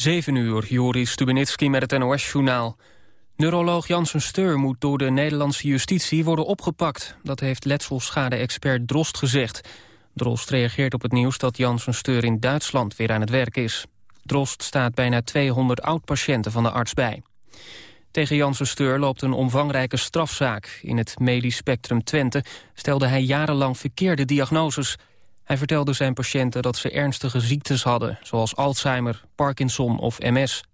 7 uur, Joris Stubenitski met het NOS-journaal. Neuroloog Janssen Steur moet door de Nederlandse justitie worden opgepakt. Dat heeft letselschade-expert Drost gezegd. Drost reageert op het nieuws dat Janssen Steur in Duitsland weer aan het werk is. Drost staat bijna 200 oud-patiënten van de arts bij. Tegen Janssen Steur loopt een omvangrijke strafzaak. In het medisch spectrum Twente stelde hij jarenlang verkeerde diagnoses... Hij vertelde zijn patiënten dat ze ernstige ziektes hadden... zoals Alzheimer, Parkinson of MS.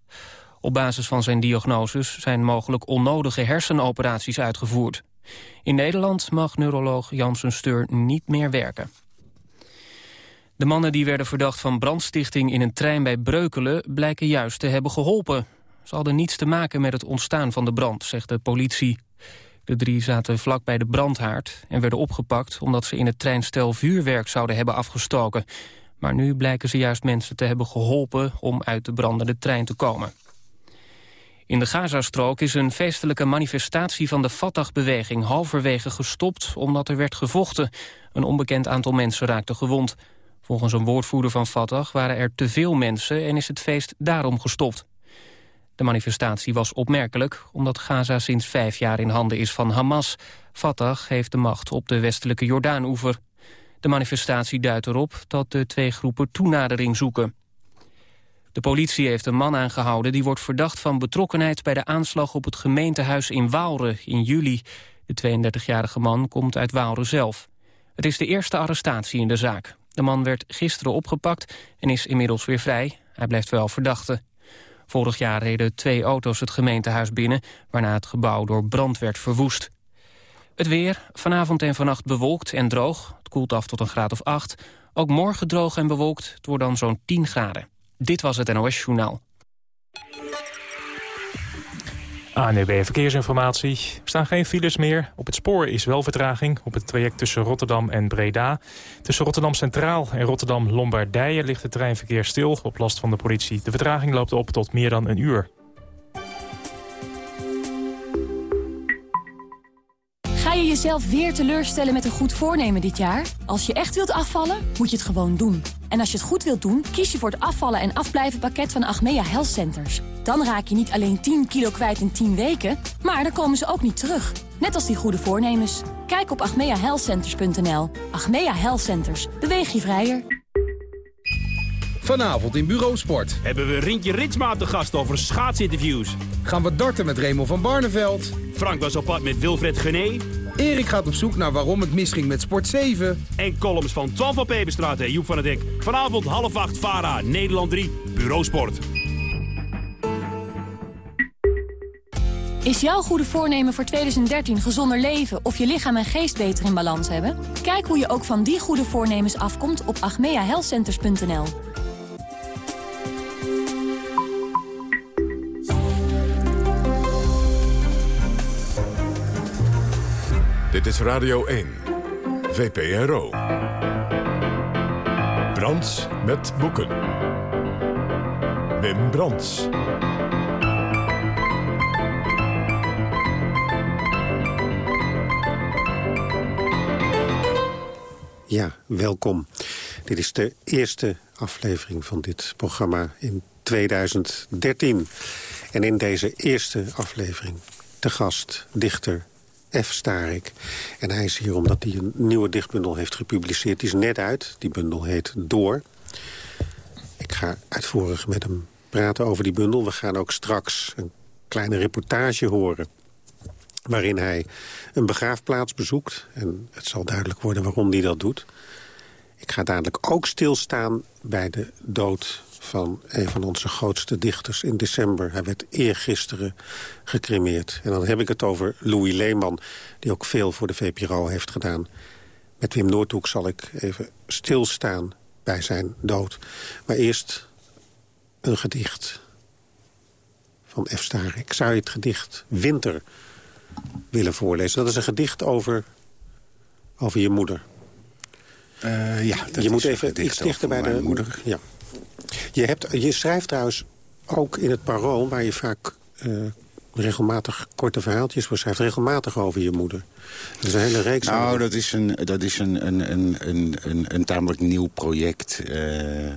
Op basis van zijn diagnoses zijn mogelijk onnodige hersenoperaties uitgevoerd. In Nederland mag neuroloog Janssen Steur niet meer werken. De mannen die werden verdacht van brandstichting in een trein bij Breukelen... blijken juist te hebben geholpen. Ze hadden niets te maken met het ontstaan van de brand, zegt de politie. De drie zaten vlak bij de brandhaard en werden opgepakt... omdat ze in het treinstel vuurwerk zouden hebben afgestoken. Maar nu blijken ze juist mensen te hebben geholpen... om uit de brandende trein te komen. In de Gazastrook is een feestelijke manifestatie van de Fatah-beweging... halverwege gestopt omdat er werd gevochten. Een onbekend aantal mensen raakte gewond. Volgens een woordvoerder van Fatah waren er te veel mensen... en is het feest daarom gestopt. De manifestatie was opmerkelijk omdat Gaza sinds vijf jaar in handen is van Hamas. Fatah heeft de macht op de westelijke Jordaanoever. De manifestatie duidt erop dat de twee groepen toenadering zoeken. De politie heeft een man aangehouden die wordt verdacht van betrokkenheid bij de aanslag op het gemeentehuis in Waalre in juli. De 32-jarige man komt uit Waalre zelf. Het is de eerste arrestatie in de zaak. De man werd gisteren opgepakt en is inmiddels weer vrij. Hij blijft wel verdachte. Vorig jaar reden twee auto's het gemeentehuis binnen... waarna het gebouw door brand werd verwoest. Het weer, vanavond en vannacht bewolkt en droog. Het koelt af tot een graad of 8. Ook morgen droog en bewolkt, het wordt dan zo'n 10 graden. Dit was het NOS Journaal. ANUB Verkeersinformatie. Er staan geen files meer. Op het spoor is wel vertraging op het traject tussen Rotterdam en Breda. Tussen Rotterdam Centraal en Rotterdam Lombardije ligt het treinverkeer stil op last van de politie. De vertraging loopt op tot meer dan een uur. Jezelf weer teleurstellen met een goed voornemen dit jaar? Als je echt wilt afvallen, moet je het gewoon doen. En als je het goed wilt doen, kies je voor het afvallen en afblijven pakket van Achmea Health Centers. Dan raak je niet alleen 10 kilo kwijt in 10 weken, maar dan komen ze ook niet terug. Net als die goede voornemens. Kijk op achmeahealthcenters.nl. Achmea Health Centers. Beweeg je vrijer. Vanavond in Bureau Sport. Hebben we Rintje Ritsma te gast over schaatsinterviews. Gaan we darten met Raymond van Barneveld. Frank was op pad met Wilfred Gené. Erik gaat op zoek naar waarom het misging met Sport 7. En columns van Twan van Peperstraat en Joep van het Dek. Vanavond half acht, VARA, Nederland 3, Bureau Sport. Is jouw goede voornemen voor 2013 gezonder leven of je lichaam en geest beter in balans hebben? Kijk hoe je ook van die goede voornemens afkomt op agmeahealthcenters.nl. Dit is Radio 1, VPRO. Brands met boeken. Wim Brands. Ja, welkom. Dit is de eerste aflevering van dit programma in 2013. En in deze eerste aflevering te gast dichter F. Starik. En hij is hier omdat hij een nieuwe dichtbundel heeft gepubliceerd. Die is net uit. Die bundel heet Door. Ik ga uitvoerig met hem praten over die bundel. We gaan ook straks een kleine reportage horen waarin hij een begraafplaats bezoekt. En het zal duidelijk worden waarom hij dat doet. Ik ga dadelijk ook stilstaan bij de dood van een van onze grootste dichters in december. Hij werd eergisteren gecremeerd. En dan heb ik het over Louis Leeman, die ook veel voor de VPRO heeft gedaan. Met Wim Noordhoek zal ik even stilstaan bij zijn dood. Maar eerst een gedicht van F. Starik. Ik zou je het gedicht Winter willen voorlezen. Dat is een gedicht over, over je moeder. Uh, ja, je moet even iets dichter bij de moeder. Ja. Je, hebt, je schrijft trouwens ook in het parool... waar je vaak uh, regelmatig korte verhaaltjes voor schrijft... regelmatig over je moeder. Dat is een hele reeks. Nou, dat is een, dat is een, een, een, een, een, een tamelijk nieuw project. Uh,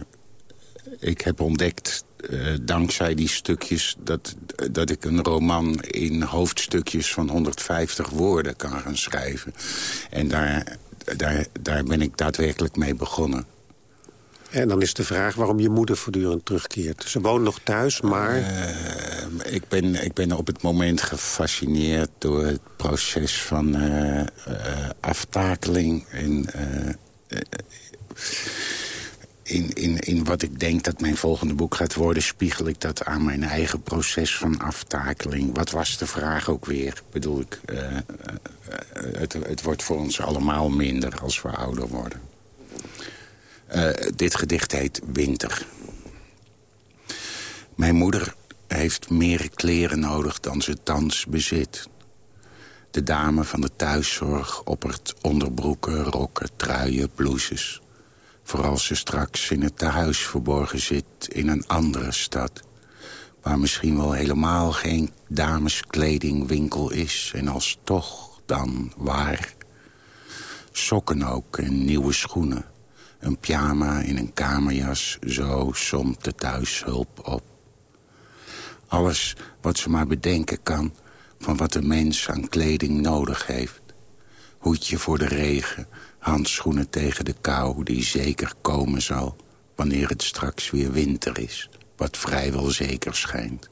ik heb ontdekt dankzij die stukjes dat, dat ik een roman in hoofdstukjes van 150 woorden kan gaan schrijven. En daar, daar, daar ben ik daadwerkelijk mee begonnen. En dan is de vraag waarom je moeder voortdurend terugkeert. Ze woont nog thuis, maar... Uh, ik, ben, ik ben op het moment gefascineerd door het proces van uh, uh, aftakeling. En, in, in, in wat ik denk dat mijn volgende boek gaat worden... spiegel ik dat aan mijn eigen proces van aftakeling. Wat was de vraag ook weer? Bedoel ik, het, het wordt voor ons allemaal minder als we ouder worden. Uh, dit gedicht heet Winter. Mijn moeder heeft meer kleren nodig dan ze thans bezit. De dame van de thuiszorg oppert onderbroeken, rokken, truien, blouses. Vooral ze straks in het tehuis verborgen zit in een andere stad... waar misschien wel helemaal geen dameskledingwinkel is... en als toch dan waar. Sokken ook en nieuwe schoenen een pyjama in een kamerjas, zo somt de thuishulp op. Alles wat ze maar bedenken kan van wat een mens aan kleding nodig heeft. Hoedje voor de regen, handschoenen tegen de kou die zeker komen zal... wanneer het straks weer winter is, wat vrijwel zeker schijnt.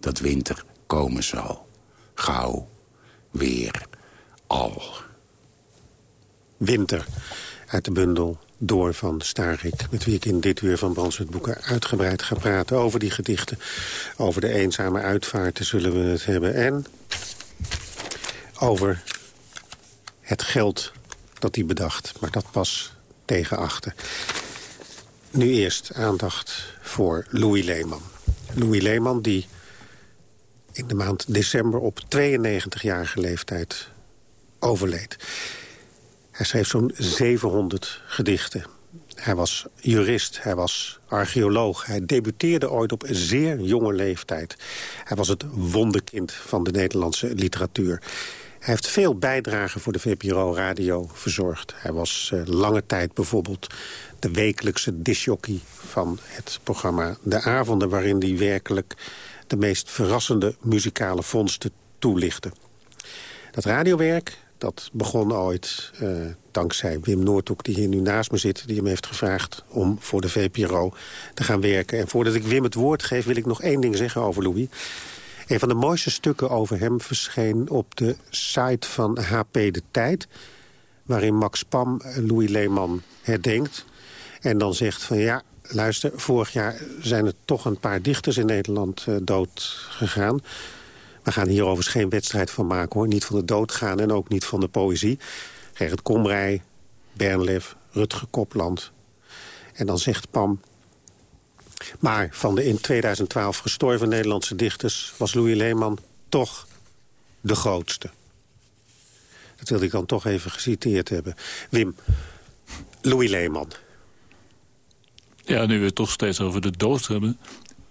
Dat winter komen zal. Gauw, weer, al. Winter, uit de bundel door van Starik... met wie ik in dit uur van Brandstad Boeken uitgebreid ga praten... over die gedichten. Over de eenzame uitvaarten zullen we het hebben. En over het geld dat hij bedacht. Maar dat pas tegen achter. Nu eerst aandacht voor Louis Leeman. Louis Leeman die in de maand december op 92-jarige leeftijd overleed. Hij schreef zo'n 700 gedichten. Hij was jurist, hij was archeoloog. Hij debuteerde ooit op een zeer jonge leeftijd. Hij was het wonderkind van de Nederlandse literatuur. Hij heeft veel bijdragen voor de VPRO-radio verzorgd. Hij was uh, lange tijd bijvoorbeeld de wekelijkse disjockey van het programma De Avonden... waarin hij werkelijk de meest verrassende muzikale vondsten toelichtte. Dat radiowerk dat begon ooit uh, dankzij Wim Noordhoek, die hier nu naast me zit... die hem heeft gevraagd om voor de VPRO te gaan werken. En voordat ik Wim het woord geef, wil ik nog één ding zeggen over Louis. Een van de mooiste stukken over hem verscheen op de site van HP De Tijd... waarin Max Pam Louis Leeman herdenkt. En dan zegt van ja, luister, vorig jaar zijn er toch een paar dichters in Nederland uh, dood gegaan... We gaan hier overigens geen wedstrijd van maken, hoor. Niet van de doodgaan en ook niet van de poëzie. Gerrit Komrij, Bernlef, Rutger Kopland. En dan zegt Pam... Maar van de in 2012 gestorven Nederlandse dichters... was Louis Leeman toch de grootste. Dat wilde ik dan toch even geciteerd hebben. Wim, Louis Leeman. Ja, nu we het toch steeds over de dood hebben.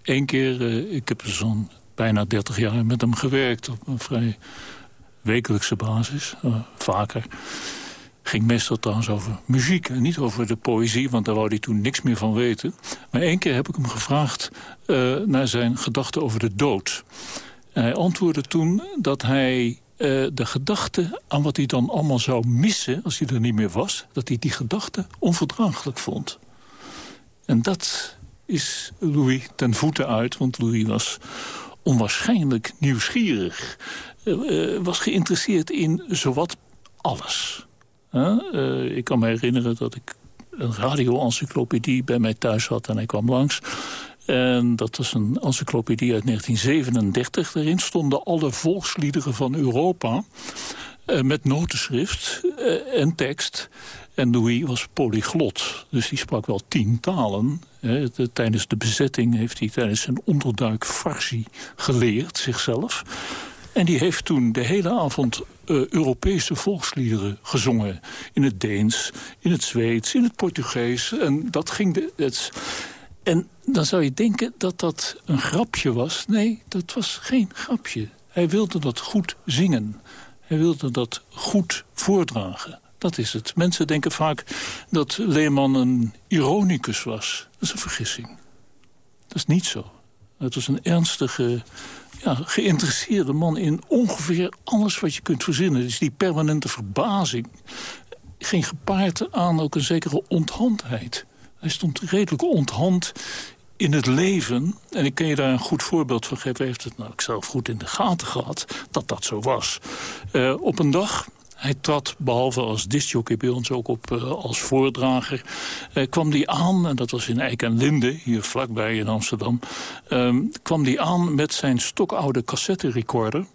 Eén keer, uh, ik heb zo'n bijna 30 jaar met hem gewerkt op een vrij wekelijkse basis, uh, vaker. Ging meestal trouwens over muziek en niet over de poëzie... want daar wou hij toen niks meer van weten. Maar één keer heb ik hem gevraagd uh, naar zijn gedachten over de dood. En hij antwoordde toen dat hij uh, de gedachte aan wat hij dan allemaal zou missen... als hij er niet meer was, dat hij die gedachte onverdraaglijk vond. En dat is Louis ten voeten uit, want Louis was onwaarschijnlijk nieuwsgierig. Uh, was geïnteresseerd in zowat alles. Uh, ik kan me herinneren dat ik een radio-encyclopedie bij mij thuis had en hij kwam langs. En dat was een encyclopedie uit 1937. Daarin stonden alle volksliederen van Europa... Uh, met notenschrift en tekst. En Louis was polyglot, dus die sprak wel tien talen. tijdens de bezetting heeft hij tijdens zijn onderduik Farsi geleerd, zichzelf. En die heeft toen de hele avond uh, Europese volksliederen gezongen. In het Deens, in het Zweeds, in het Portugees. En dat ging de... Het, en dan zou je denken dat dat een grapje was. Nee, dat was geen grapje. Hij wilde dat goed zingen. Hij wilde dat goed voordragen. Dat is het. Mensen denken vaak dat Leeman een ironicus was. Dat is een vergissing. Dat is niet zo. Het was een ernstige, ja, geïnteresseerde man in ongeveer alles wat je kunt verzinnen. Dus die permanente verbazing ging gepaard aan ook een zekere onthandheid. Hij stond redelijk onthand in het leven, en ik kan je daar een goed voorbeeld van geven... heeft het nou zelf goed in de gaten gehad dat dat zo was. Uh, op een dag hij trad, behalve als discjockey bij ons, ook op uh, als voordrager. Uh, kwam die aan, en dat was in Eik en Linde, hier vlakbij in Amsterdam... Uh, kwam die aan met zijn stokoude cassette recorder.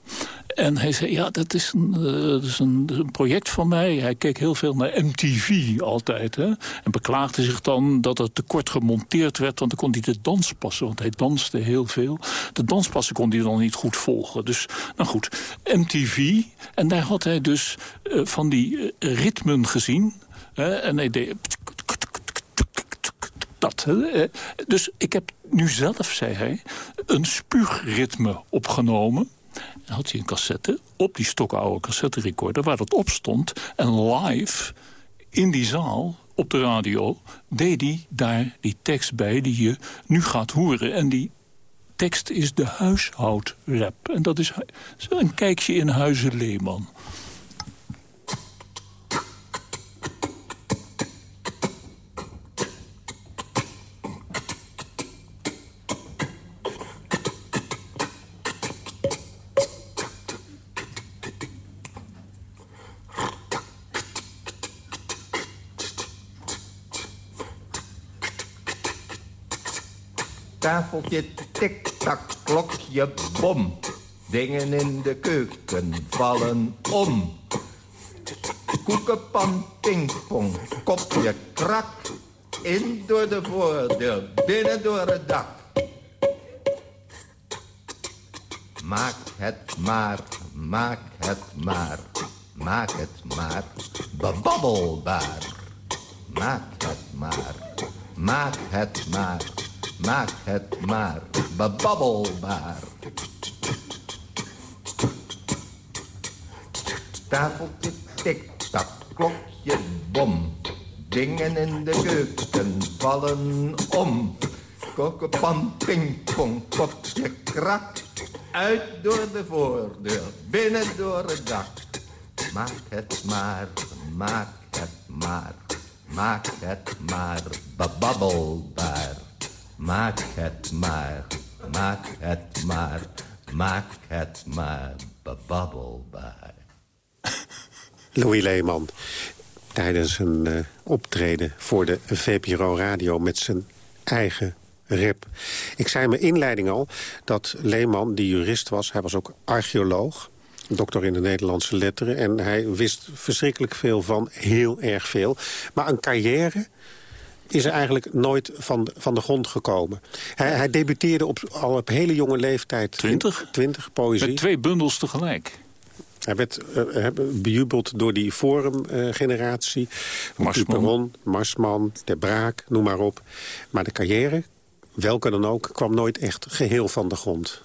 En hij zei, ja, dat is, een, uh, dat is een, project van mij. Hij keek heel veel naar MTV altijd. Hè? En beklaagde zich dan dat het te kort gemonteerd werd... want dan kon hij de danspassen, want hij danste heel veel. De danspassen kon hij dan niet goed volgen. Dus, nou goed, MTV. En daar had hij dus uh, van die uh, ritmen gezien. en hij deed... Dat. Dus ik heb nu zelf, zei hij, een spuugritme opgenomen had hij een cassette op die stokoude cassette recorder... waar dat op stond. En live in die zaal op de radio deed hij daar die tekst bij die je nu gaat horen. En die tekst is de huishoudrap. En dat is een kijkje in Huizen Leeman. Tafeltje, tik-tak, klokje, bom. Dingen in de keuken vallen om. Koekenpan, pingpong, kopje, krak. In door de voordeur, binnen door het dak. Maak het maar, maak het maar, maak het maar, bebabbelbaar. Maak het maar, maak het maar Maak het maar bebabbelbaar. Tafeltje tik-tak, klokje bom. Dingen in de keuken vallen om. Kokenpan, pingpong, kopje krak. Uit door de voordeur, binnen door het dak. Maak het maar, maak het maar, maak het maar bebabbelbaar. Maak het maar, maak het maar, maak het maar bebabbelbaar. Louis Leeman, tijdens een uh, optreden voor de VPRO Radio met zijn eigen rap. Ik zei in mijn inleiding al dat Leeman, die jurist was... hij was ook archeoloog, dokter in de Nederlandse letteren... en hij wist verschrikkelijk veel van heel erg veel. Maar een carrière is er eigenlijk nooit van, van de grond gekomen. Hij, hij debuteerde op, al op hele jonge leeftijd. Twintig? Twintig, poëzie. Met twee bundels tegelijk. Hij werd uh, bejubeld door die Forum-generatie. Uh, Marsman. Marsman, De Braak, noem maar op. Maar de carrière, welke dan ook, kwam nooit echt geheel van de grond.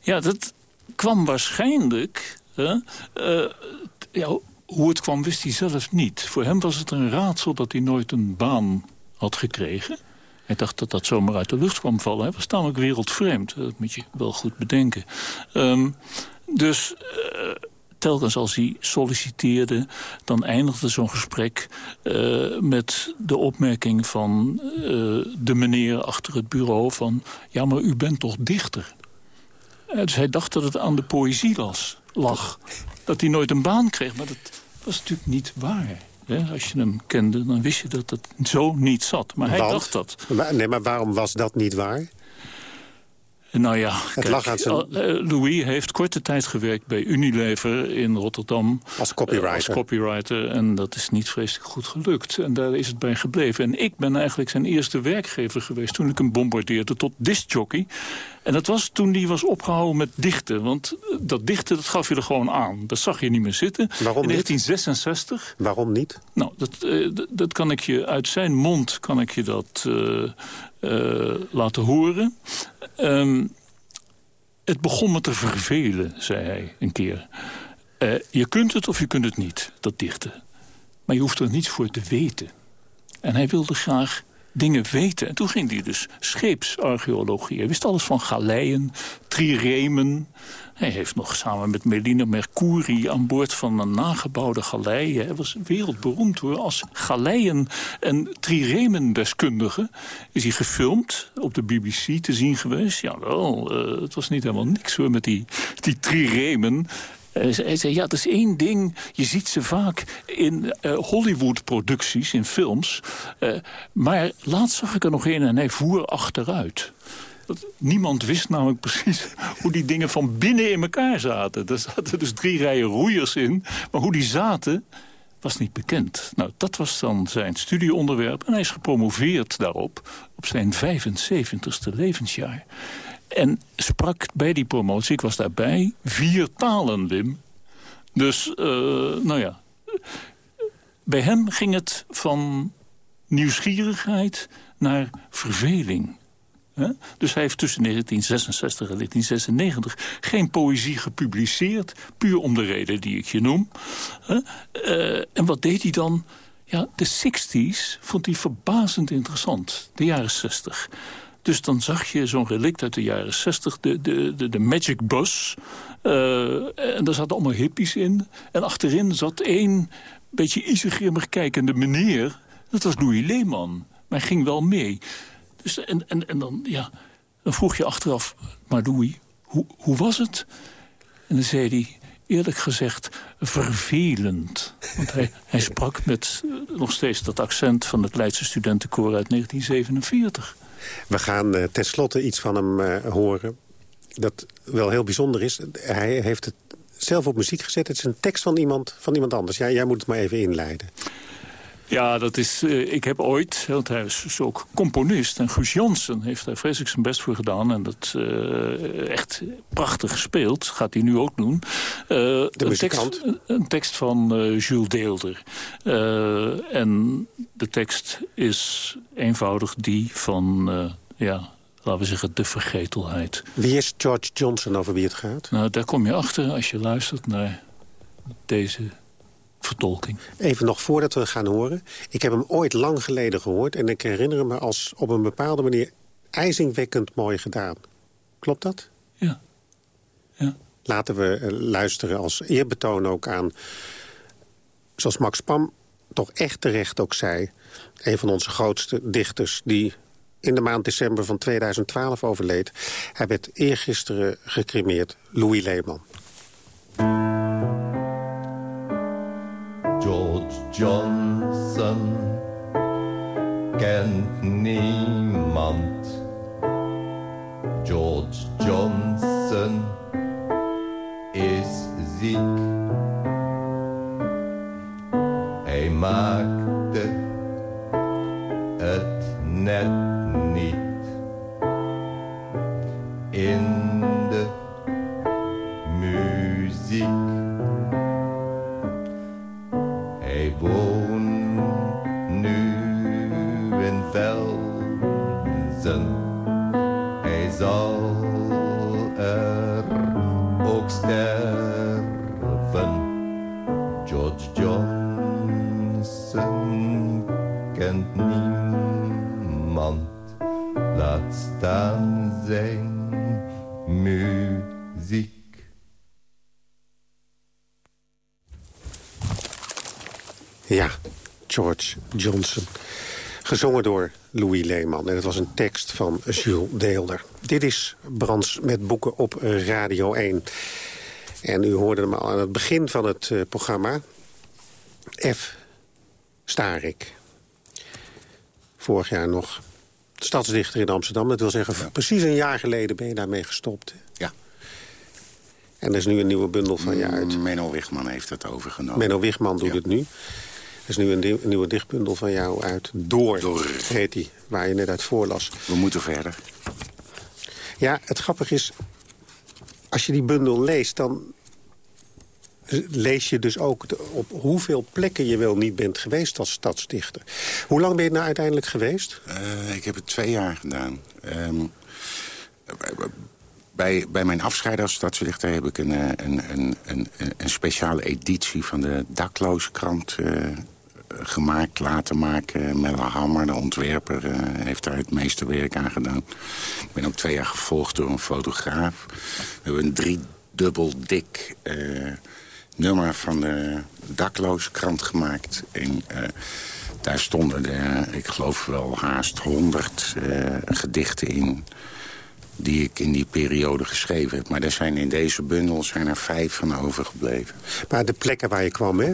Ja, dat kwam waarschijnlijk... Uh, ja, hoe het kwam wist hij zelf niet. Voor hem was het een raadsel dat hij nooit een baan had gekregen. Hij dacht dat dat zomaar uit de lucht kwam vallen. Hij was namelijk wereldvreemd. Dat moet je wel goed bedenken. Um, dus uh, telkens als hij solliciteerde... dan eindigde zo'n gesprek uh, met de opmerking van uh, de meneer achter het bureau... van ja, maar u bent toch dichter? dus hij dacht dat het aan de poëzie las, lag. Dat hij nooit een baan kreeg, maar dat was natuurlijk niet waar. Als je hem kende, dan wist je dat het zo niet zat. Maar hij dacht dat. nee, maar waarom was dat niet waar? Nou ja, het lag aan zijn... Eh, Louis heeft korte tijd gewerkt bij Unilever in Rotterdam. Als copywriter. als copywriter. En dat is niet vreselijk goed gelukt. En daar is het bij gebleven. En ik ben eigenlijk zijn eerste werkgever geweest... toen ik hem bombardeerde tot discjockey. En dat was toen hij was opgehouden met dichten. Want eh, dat dichten, dat gaf je er gewoon aan. Dat zag je niet meer zitten. Waarom In 1966. Waarom niet? Nou, dat, uh, dat kan ik je uit zijn mond kan ik je dat uh, uh, laten horen. Um, het begon me te vervelen, zei hij een keer. Uh, je kunt het of je kunt het niet, dat dichten. Maar je hoeft er niets voor te weten. En hij wilde graag dingen weten. En toen ging hij dus scheepsarcheologie. Hij wist alles van galeien, triremen. Hij heeft nog samen met Melina Mercuri aan boord van een nagebouwde galei... hij was wereldberoemd hoor, als galeien- en triremen-deskundige... is hij gefilmd, op de BBC te zien geweest. Jawel, uh, het was niet helemaal niks hoor met die, die triremen... Uh, hij zei, ja, dat is één ding. Je ziet ze vaak in uh, Hollywood-producties, in films. Uh, maar laatst zag ik er nog een en hij voer achteruit. Niemand wist namelijk precies hoe die dingen van binnen in elkaar zaten. Er zaten dus drie rijen roeiers in. Maar hoe die zaten, was niet bekend. Nou, dat was dan zijn studieonderwerp. En hij is gepromoveerd daarop op zijn 75ste levensjaar. En sprak bij die promotie, ik was daarbij, vier talen, Wim. Dus, uh, nou ja. Bij hem ging het van nieuwsgierigheid naar verveling. Dus hij heeft tussen 1966 en 1996 geen poëzie gepubliceerd. Puur om de reden die ik je noem. Uh, en wat deed hij dan? Ja, de 60s vond hij verbazend interessant. De jaren 60. Dus dan zag je zo'n relict uit de jaren 60, de, de, de, de Magic Bus. Uh, en daar zaten allemaal hippies in. En achterin zat één beetje isegrimmig kijkende meneer. Dat was Louis Leeman. Maar hij ging wel mee. Dus, en, en, en dan, ja, dan vroeg je achteraf, maar Louis, hoe, hoe was het? En dan zei hij, eerlijk gezegd, vervelend. Want hij, hij sprak met uh, nog steeds dat accent van het Leidse studentenkoor uit 1947. We gaan uh, tenslotte iets van hem uh, horen dat wel heel bijzonder is. Hij heeft het zelf op muziek gezet. Het is een tekst van iemand, van iemand anders. Jij moet het maar even inleiden. Ja, dat is, uh, ik heb ooit, want hij is dus ook componist... en Guus Jansen heeft daar vreselijk zijn best voor gedaan... en dat uh, echt prachtig gespeeld, gaat hij nu ook doen. Uh, de een, tekst, een tekst van Jules Deelder. en de tekst is eenvoudig die van, ja, laten we zeggen, de vergetelheid. Wie is George Johnson over wie het gaat? Nou, daar kom je achter als je luistert naar deze vertolking. Even nog voordat we gaan horen. Ik heb hem ooit lang geleden gehoord... en ik herinner me als op een bepaalde manier ijzingwekkend mooi gedaan. Klopt dat? Ja. ja. Laten we uh, luisteren als eerbetoon ook aan... zoals Max Pam toch echt terecht ook zei... een van onze grootste dichters die in de maand december van 2012 overleed. Hij werd eergisteren gecremeerd, Louis Leeman. Johnson kent niemand. George Johnson is ziek. Hij maakte muziek. Ja, George Johnson. Gezongen door Louis Leeman. En het was een tekst van Jules Deelder. Dit is Brands met boeken op Radio 1. En u hoorde hem al aan het begin van het uh, programma. F. Starik. Vorig jaar nog stadsdichter in Amsterdam. Dat wil zeggen, ja. precies een jaar geleden ben je daarmee gestopt. Ja. En er is nu een nieuwe bundel van je uit. Menno Wigman heeft het overgenomen. Menno Wigman doet ja. het nu. Er is nu een, een, nieuwe dichtbundel van jou uit. Door, Door. heet die, waar je net uit voorlas. We moeten verder. Ja, het grappige is... als je die bundel leest, dan lees je dus ook op hoeveel plekken je wel niet bent geweest als stadsdichter. Hoe lang ben je nou uiteindelijk geweest? Uh, ik heb het twee jaar gedaan. Um, bij, bij mijn afscheid als stadsdichter heb ik een, een, een, een, een speciale editie van de dakloze krant uh, gemaakt, laten maken. Melle Hammer, de ontwerper, heeft daar het meeste werk aan gedaan. Ik ben ook twee jaar gevolgd door een fotograaf. We hebben een driedubbel dik nummer van de dakloze krant gemaakt. En daar stonden er, ik geloof wel haast honderd gedichten in die ik in die periode geschreven heb. Maar er zijn in deze bundel zijn er vijf van overgebleven. Maar de plekken waar je kwam, hè?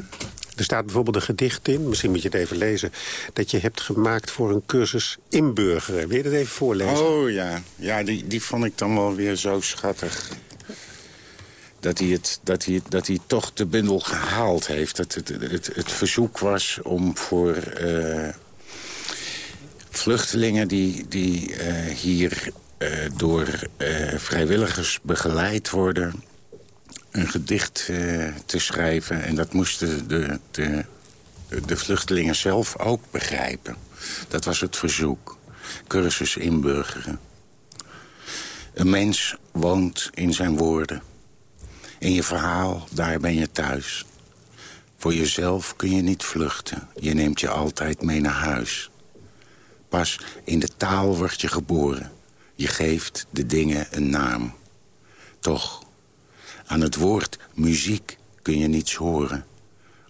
Er staat bijvoorbeeld een gedicht in, misschien moet je het even lezen... dat je hebt gemaakt voor een cursus inburgeren. Wil je dat even voorlezen? Oh ja, ja die, die vond ik dan wel weer zo schattig. Dat hij, het, dat, hij, dat hij toch de bundel gehaald heeft. Dat het, het, het verzoek was om voor uh, vluchtelingen die, die uh, hier uh, door vrijwilligers begeleid worden een gedicht te schrijven. En dat moesten de, de, de vluchtelingen zelf ook begrijpen. Dat was het verzoek. Cursus inburgeren. Een mens woont in zijn woorden. In je verhaal, daar ben je thuis. Voor jezelf kun je niet vluchten. Je neemt je altijd mee naar huis. Pas in de taal word je geboren. Je geeft de dingen een naam. Toch aan het woord muziek kun je niets horen.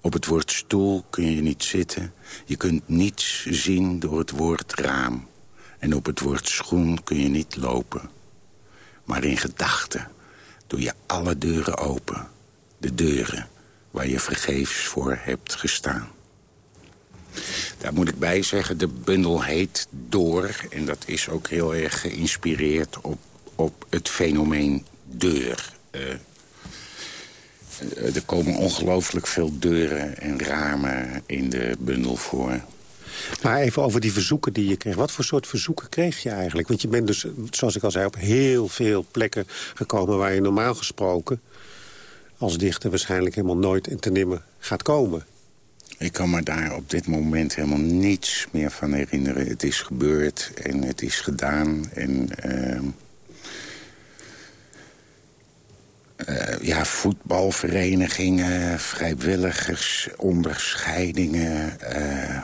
Op het woord stoel kun je niet zitten. Je kunt niets zien door het woord raam. En op het woord schoen kun je niet lopen. Maar in gedachten doe je alle deuren open. De deuren waar je vergeefs voor hebt gestaan. Daar moet ik bij zeggen, de bundel heet Door. En dat is ook heel erg geïnspireerd op, op het fenomeen deur. Uh, eh, er komen ongelooflijk veel deuren en ramen in de bundel voor. Maar even over die verzoeken die je kreeg. Wat voor soort verzoeken kreeg je eigenlijk? Want je bent dus, zoals ik al zei, op heel veel plekken gekomen... waar je normaal gesproken als dichter waarschijnlijk helemaal nooit in te nemen gaat komen. Ik kan me daar op dit moment helemaal niets meer van herinneren. Het is gebeurd en het is gedaan. En uh, uh, ja, voetbalverenigingen, vrijwilligers, onderscheidingen. Uh,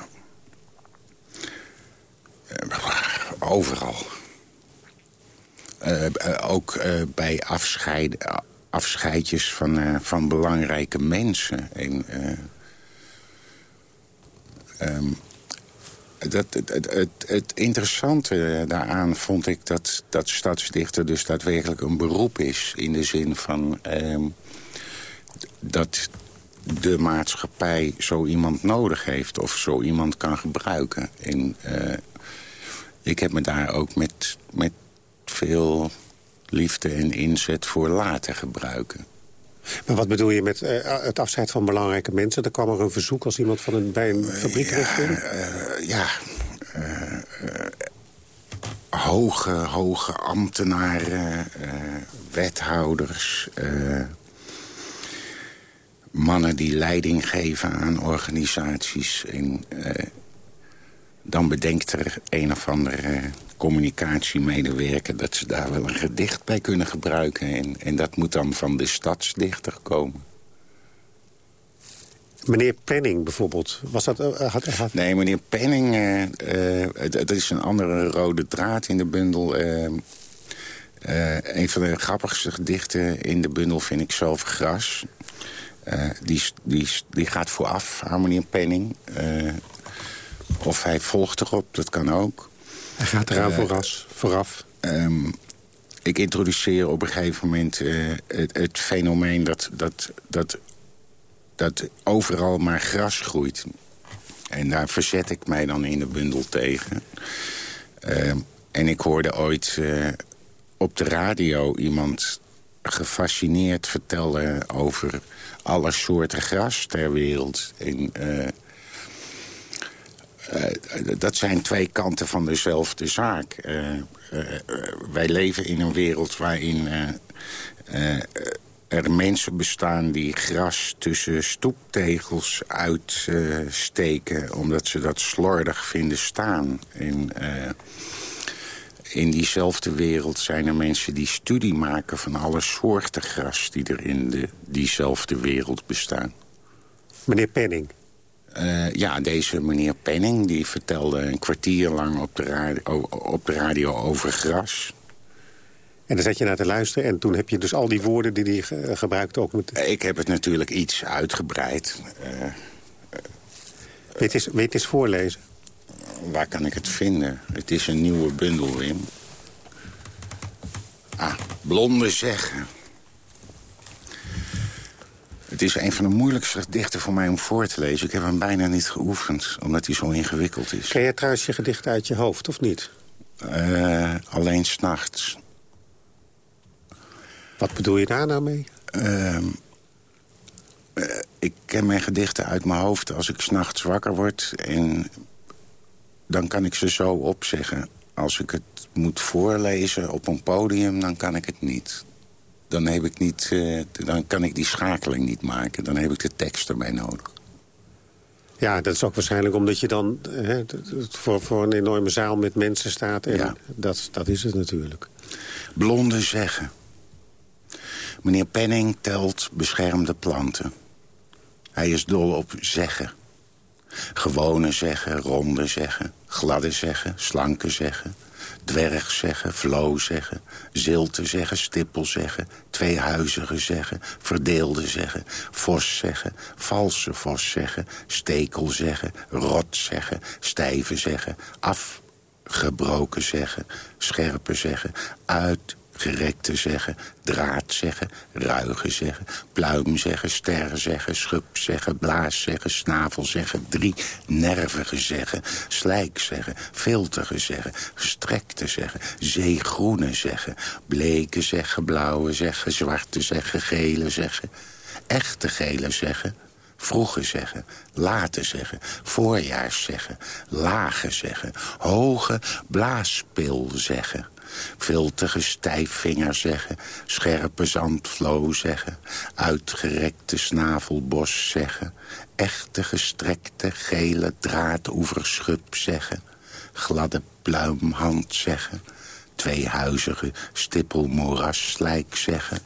overal. ook bij afscheid, afscheidjes van, van belangrijke mensen. En, um, dat, het, het, het, interessante daaraan vond ik dat, dat stadsdichter dus daadwerkelijk een beroep is. In de zin van ehm, dat de maatschappij zo iemand nodig heeft of zo iemand kan gebruiken. En ik heb me daar ook met, met veel liefde en inzet voor laten gebruiken. Maar wat bedoel je met uh, het afscheid van belangrijke mensen? Er kwam er een verzoek als iemand van een, bij een fabriek ja, uh, ja, uh, hoge, hoge ambtenaren, wethouders... mannen die leiding geven aan organisaties. En, dan bedenkt er een of andere communicatiemedewerker... dat ze daar wel een gedicht bij kunnen gebruiken. En, en dat moet dan van de stadsdichter komen. Meneer Penning bijvoorbeeld, was dat... Uh, had, had... Nee, meneer Penning, uh, uh, dat is een andere rode draad in de bundel. een van de grappigste gedichten in de bundel vind ik zelf Gras. die, die, die gaat vooraf aan meneer Penning. Of hij volgt erop, dat kan ook. Hij gaat eraan uh, vooraf. vooraf. Um, ik introduceer op een gegeven moment uh, het, het, fenomeen dat, dat, dat, dat overal maar gras groeit. En daar verzet ik mij dan in de bundel tegen. Uh, en ik hoorde ooit uh, op de radio iemand gefascineerd vertellen over alle soorten gras ter wereld. En, dat zijn twee kanten van dezelfde zaak. Uh, wij leven in een wereld waarin er mensen bestaan... die gras tussen stoeptegels uitsteken... omdat ze dat slordig vinden staan. En, in diezelfde wereld zijn er mensen die studie maken... van alle soorten gras die er in de, diezelfde wereld bestaan. Meneer Penning. Uh, ja, deze meneer Penning die vertelde een kwartier lang op de, radio, op de radio over gras. En dan zat je naar te luisteren en toen heb je dus al die woorden die hij gebruikte ook... Met... Ik heb het natuurlijk iets uitgebreid. Uh, weet, eens, weet eens voorlezen. Waar kan ik het vinden? Het is een nieuwe bundel, Wim. Ah, blonde zeggen. Het is een van de moeilijkste gedichten voor mij om voor te lezen. Ik heb hem bijna niet geoefend, omdat hij zo ingewikkeld is. Ken je trouwens je gedichten uit je hoofd, of niet? Uh, alleen s'nachts. Wat bedoel je daar nou mee? Uh, ik ken mijn gedichten uit mijn hoofd als ik s'nachts wakker word. En dan kan ik ze zo opzeggen. Als ik het moet voorlezen op een podium, dan kan ik het niet dan, heb ik niet, uh, dan kan ik die schakeling niet maken. Dan heb ik de tekst erbij nodig. Ja, dat is ook waarschijnlijk omdat je dan hè, voor, voor een enorme zaal met mensen staat. En ja. dat, dat is het natuurlijk. Blonde zeggen. Meneer Penning telt beschermde planten. Hij is dol op zeggen. Gewone zeggen, ronde zeggen, gladde zeggen, slanke zeggen dwerg zeggen, vlo zeggen, zilte zeggen, stippel zeggen, tweehuizige zeggen, verdeelde zeggen, vos zeggen, valse vos zeggen, stekel zeggen, rot zeggen, stijve zeggen, afgebroken zeggen, scherpe zeggen, uit gerekte zeggen, draad zeggen, ruigen zeggen, pluim zeggen, ster zeggen, schub zeggen, blaas zeggen, snavel zeggen, drie nervige zeggen, slijk zeggen, filtige zeggen, gestrekte zeggen, zeegroene zeggen, bleke zeggen, blauwe zeggen, zwarte zeggen, gele zeggen, echte gele zeggen, vroege zeggen, late zeggen, voorjaars zeggen, lage zeggen, hoge blaaspil zeggen Viltige stijfvinger zeggen, scherpe zandvlo zeggen... uitgerekte snavelbos zeggen... echte gestrekte gele draadoeverschub zeggen... gladde pluimhand zeggen tweehuizige stippelmoerasslijk zeggen.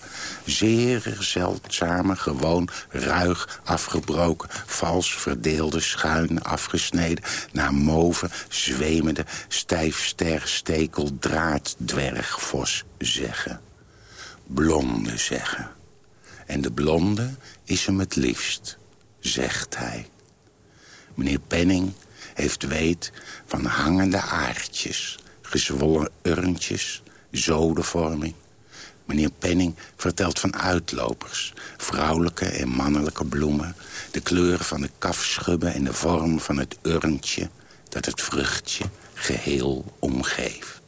Zeer zeldzame, gewoon ruig afgebroken, vals verdeelde, schuin afgesneden, naar move zwemende, stijfster, stekel, draad, dwergvos zeggen. Blonde zeggen. En de blonde is hem het liefst, zegt hij. Meneer Penning heeft weet van hangende aardjes gezwollen urntjes, zodenvorming. Meneer Penning vertelt van uitlopers, vrouwelijke en mannelijke bloemen... de kleuren van de kafschubben en de vorm van het urntje... dat het vruchtje geheel omgeeft.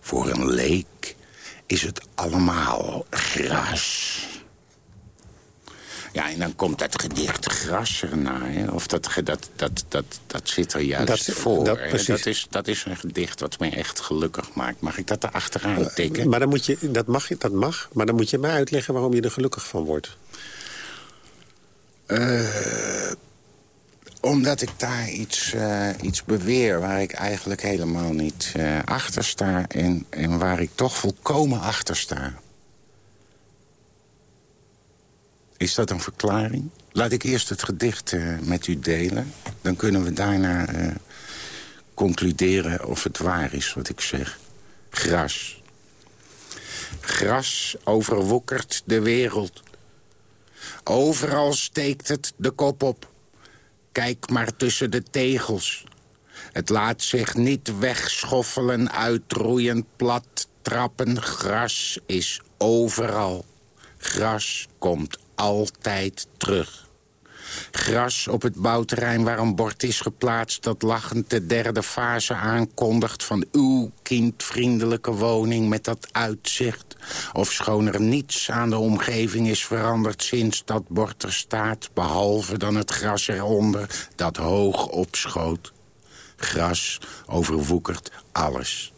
Voor een leek is het allemaal gras. Ja, en dan komt dat gedicht gras erna. Hè? Of dat, dat, dat, dat, dat zit er juist dat, voor. Dat, dat, is, dat is een gedicht wat mij echt gelukkig maakt. Mag ik dat er achteraan eh, tikken? Maar dan moet je, dat, mag, dat mag, maar dan moet je mij uitleggen waarom je er gelukkig van wordt. Uh, omdat ik daar iets, uh, iets beweer waar ik eigenlijk helemaal niet uh, achter sta... En, en waar ik toch volkomen achter sta. Is dat een verklaring? Laat ik eerst het gedicht uh, met u delen. Dan kunnen we daarna uh, concluderen of het waar is wat ik zeg. Gras. Gras overwoekert de wereld. Overal steekt het de kop op. Kijk maar tussen de tegels. Het laat zich niet wegschoffelen, uitroeien, plat trappen. Gras is overal. Gras komt altijd terug. Gras op het bouwterrein waar een bord is geplaatst... dat lachend de derde fase aankondigt van uw kindvriendelijke woning met dat uitzicht. Of schoon er niets aan de omgeving is veranderd sinds dat bord er staat... behalve dan het gras eronder dat hoog opschoot. Gras overwoekert alles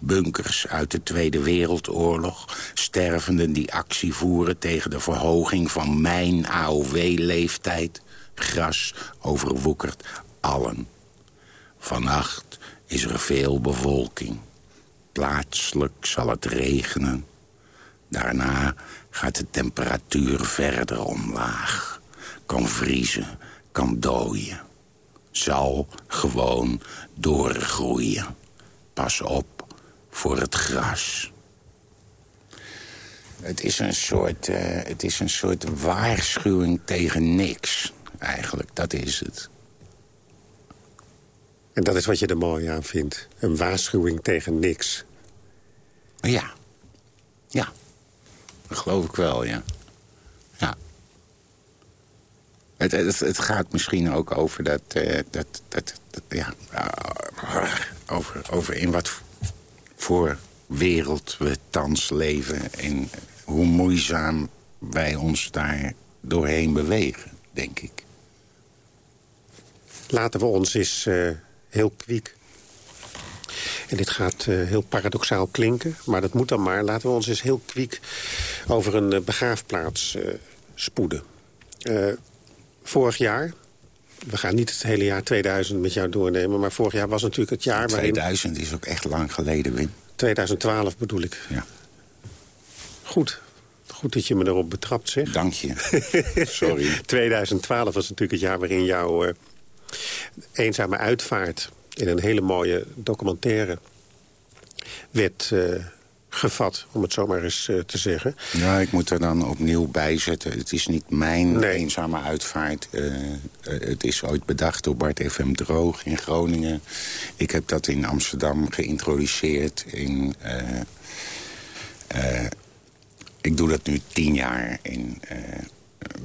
bunkers uit de Tweede Wereldoorlog... stervenden die actie voeren tegen de verhoging van mijn AOW-leeftijd. Gras overwoekert allen. Vannacht is er veel bevolking. Plaatselijk zal het regenen. Daarna gaat de temperatuur verder omlaag. Kan vriezen kan dooien. Zal gewoon doorgroeien. Pas op voor het gras. Het is een soort, uh, het is een soort waarschuwing tegen niks, eigenlijk. Dat is het. En dat is wat je er mooi aan vindt. Een waarschuwing tegen niks. Ja. Ja. Dat geloof ik wel, ja. Ja. Het, het, het gaat misschien ook over dat... Uh, dat, dat, dat, ja, uh, over, over in wat voor wereld we thans leven... en hoe moeizaam wij ons daar doorheen bewegen, denk ik. Laten we ons eens uh, heel kwiek... En dit gaat uh, heel paradoxaal klinken, maar dat moet dan maar. Laten we ons eens heel kwiek over een uh, begraafplaats spoeden. vorig jaar, we gaan niet het hele jaar 2000 met jou doornemen... maar vorig jaar was natuurlijk het jaar 2000 waarin... is ook echt lang geleden, Wim. 2012 bedoel ik. Ja. Goed. Goed dat je me erop betrapt, zeg. Dank je. Sorry. 2012 was natuurlijk het jaar waarin jouw uh, eenzame uitvaart... in een hele mooie documentaire werd uh, gevat, om het zo maar eens uh, te zeggen. Ja, ik moet er dan opnieuw bij zetten. Het is niet mijn nee. eenzame uitvaart. het is ooit bedacht door Bart F.M. Droog in Groningen. Ik heb dat in Amsterdam geïntroduceerd in... Ik doe dat nu tien jaar en uh,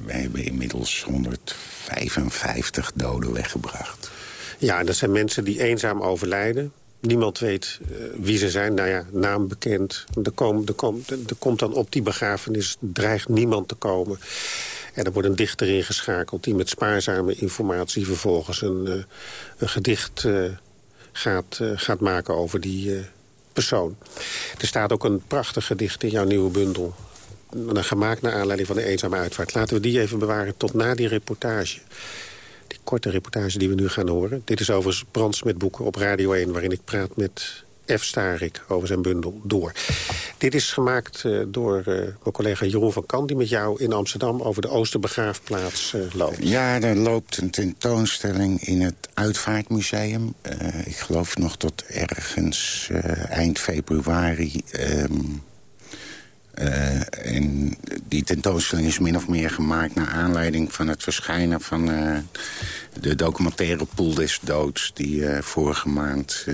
wij hebben inmiddels 155 doden weggebracht. Ja, dat zijn mensen die eenzaam overlijden. Niemand weet uh, wie ze zijn. Nou ja, naam bekend. Er, kom, er, kom, er komt dan op die begrafenis, dreigt niemand te komen. En er wordt een dichter ingeschakeld die met spaarzame informatie... vervolgens een, uh, een gedicht gaat, gaat maken over die persoon. Er staat ook een prachtig gedicht in jouw nieuwe bundel gemaakt naar aanleiding van de eenzame uitvaart. Laten we die even bewaren tot na die reportage. Korte reportage die we nu gaan horen. Dit is overigens Brands met boeken op Radio 1... waarin ik praat met F. Starik over zijn bundel Door. Dit is gemaakt uh, door uh, mijn collega Jeroen van Kan... die met jou in Amsterdam over de Oosterbegraafplaats uh, loopt. Ja, er loopt een tentoonstelling in het Uitvaartmuseum. ik geloof nog tot ergens eind februari... Ehm, en die tentoonstelling is min of meer gemaakt... naar aanleiding van het verschijnen van uh, de documentaire Poel des Doods... die uh, vorige maand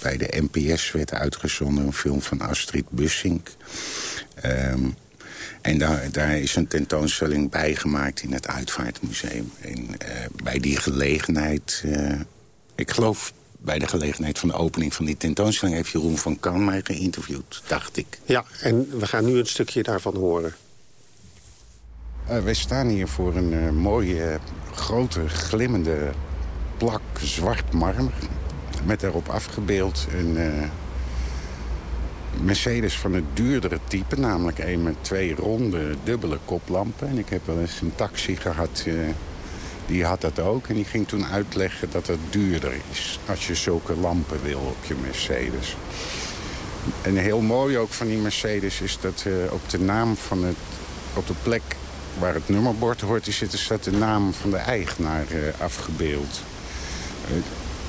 bij de NPS werd uitgezonden. Een film van Astrid Bussink. Um, en daar, daar, is een tentoonstelling bijgemaakt in het Uitvaartmuseum. En bij die gelegenheid... ik geloof bij de gelegenheid van de opening van die tentoonstelling... heeft Jeroen van Kan mij geïnterviewd, dacht ik. Ja, en we gaan nu een stukje daarvan horen. Uh, wij staan hier voor een uh, mooie, grote, glimmende plak zwart marmer. Met daarop afgebeeld een uh, Mercedes van het duurdere type. Namelijk een met twee ronde, dubbele koplampen. En ik heb wel eens een taxi gehad die had dat ook. En die ging toen uitleggen dat het duurder is als je zulke lampen wil op je Mercedes. En heel mooi ook van die Mercedes is dat uh, op de naam van het... op de plek waar het nummerbord hoort te zitten... staat de naam van de eigenaar uh, afgebeeld.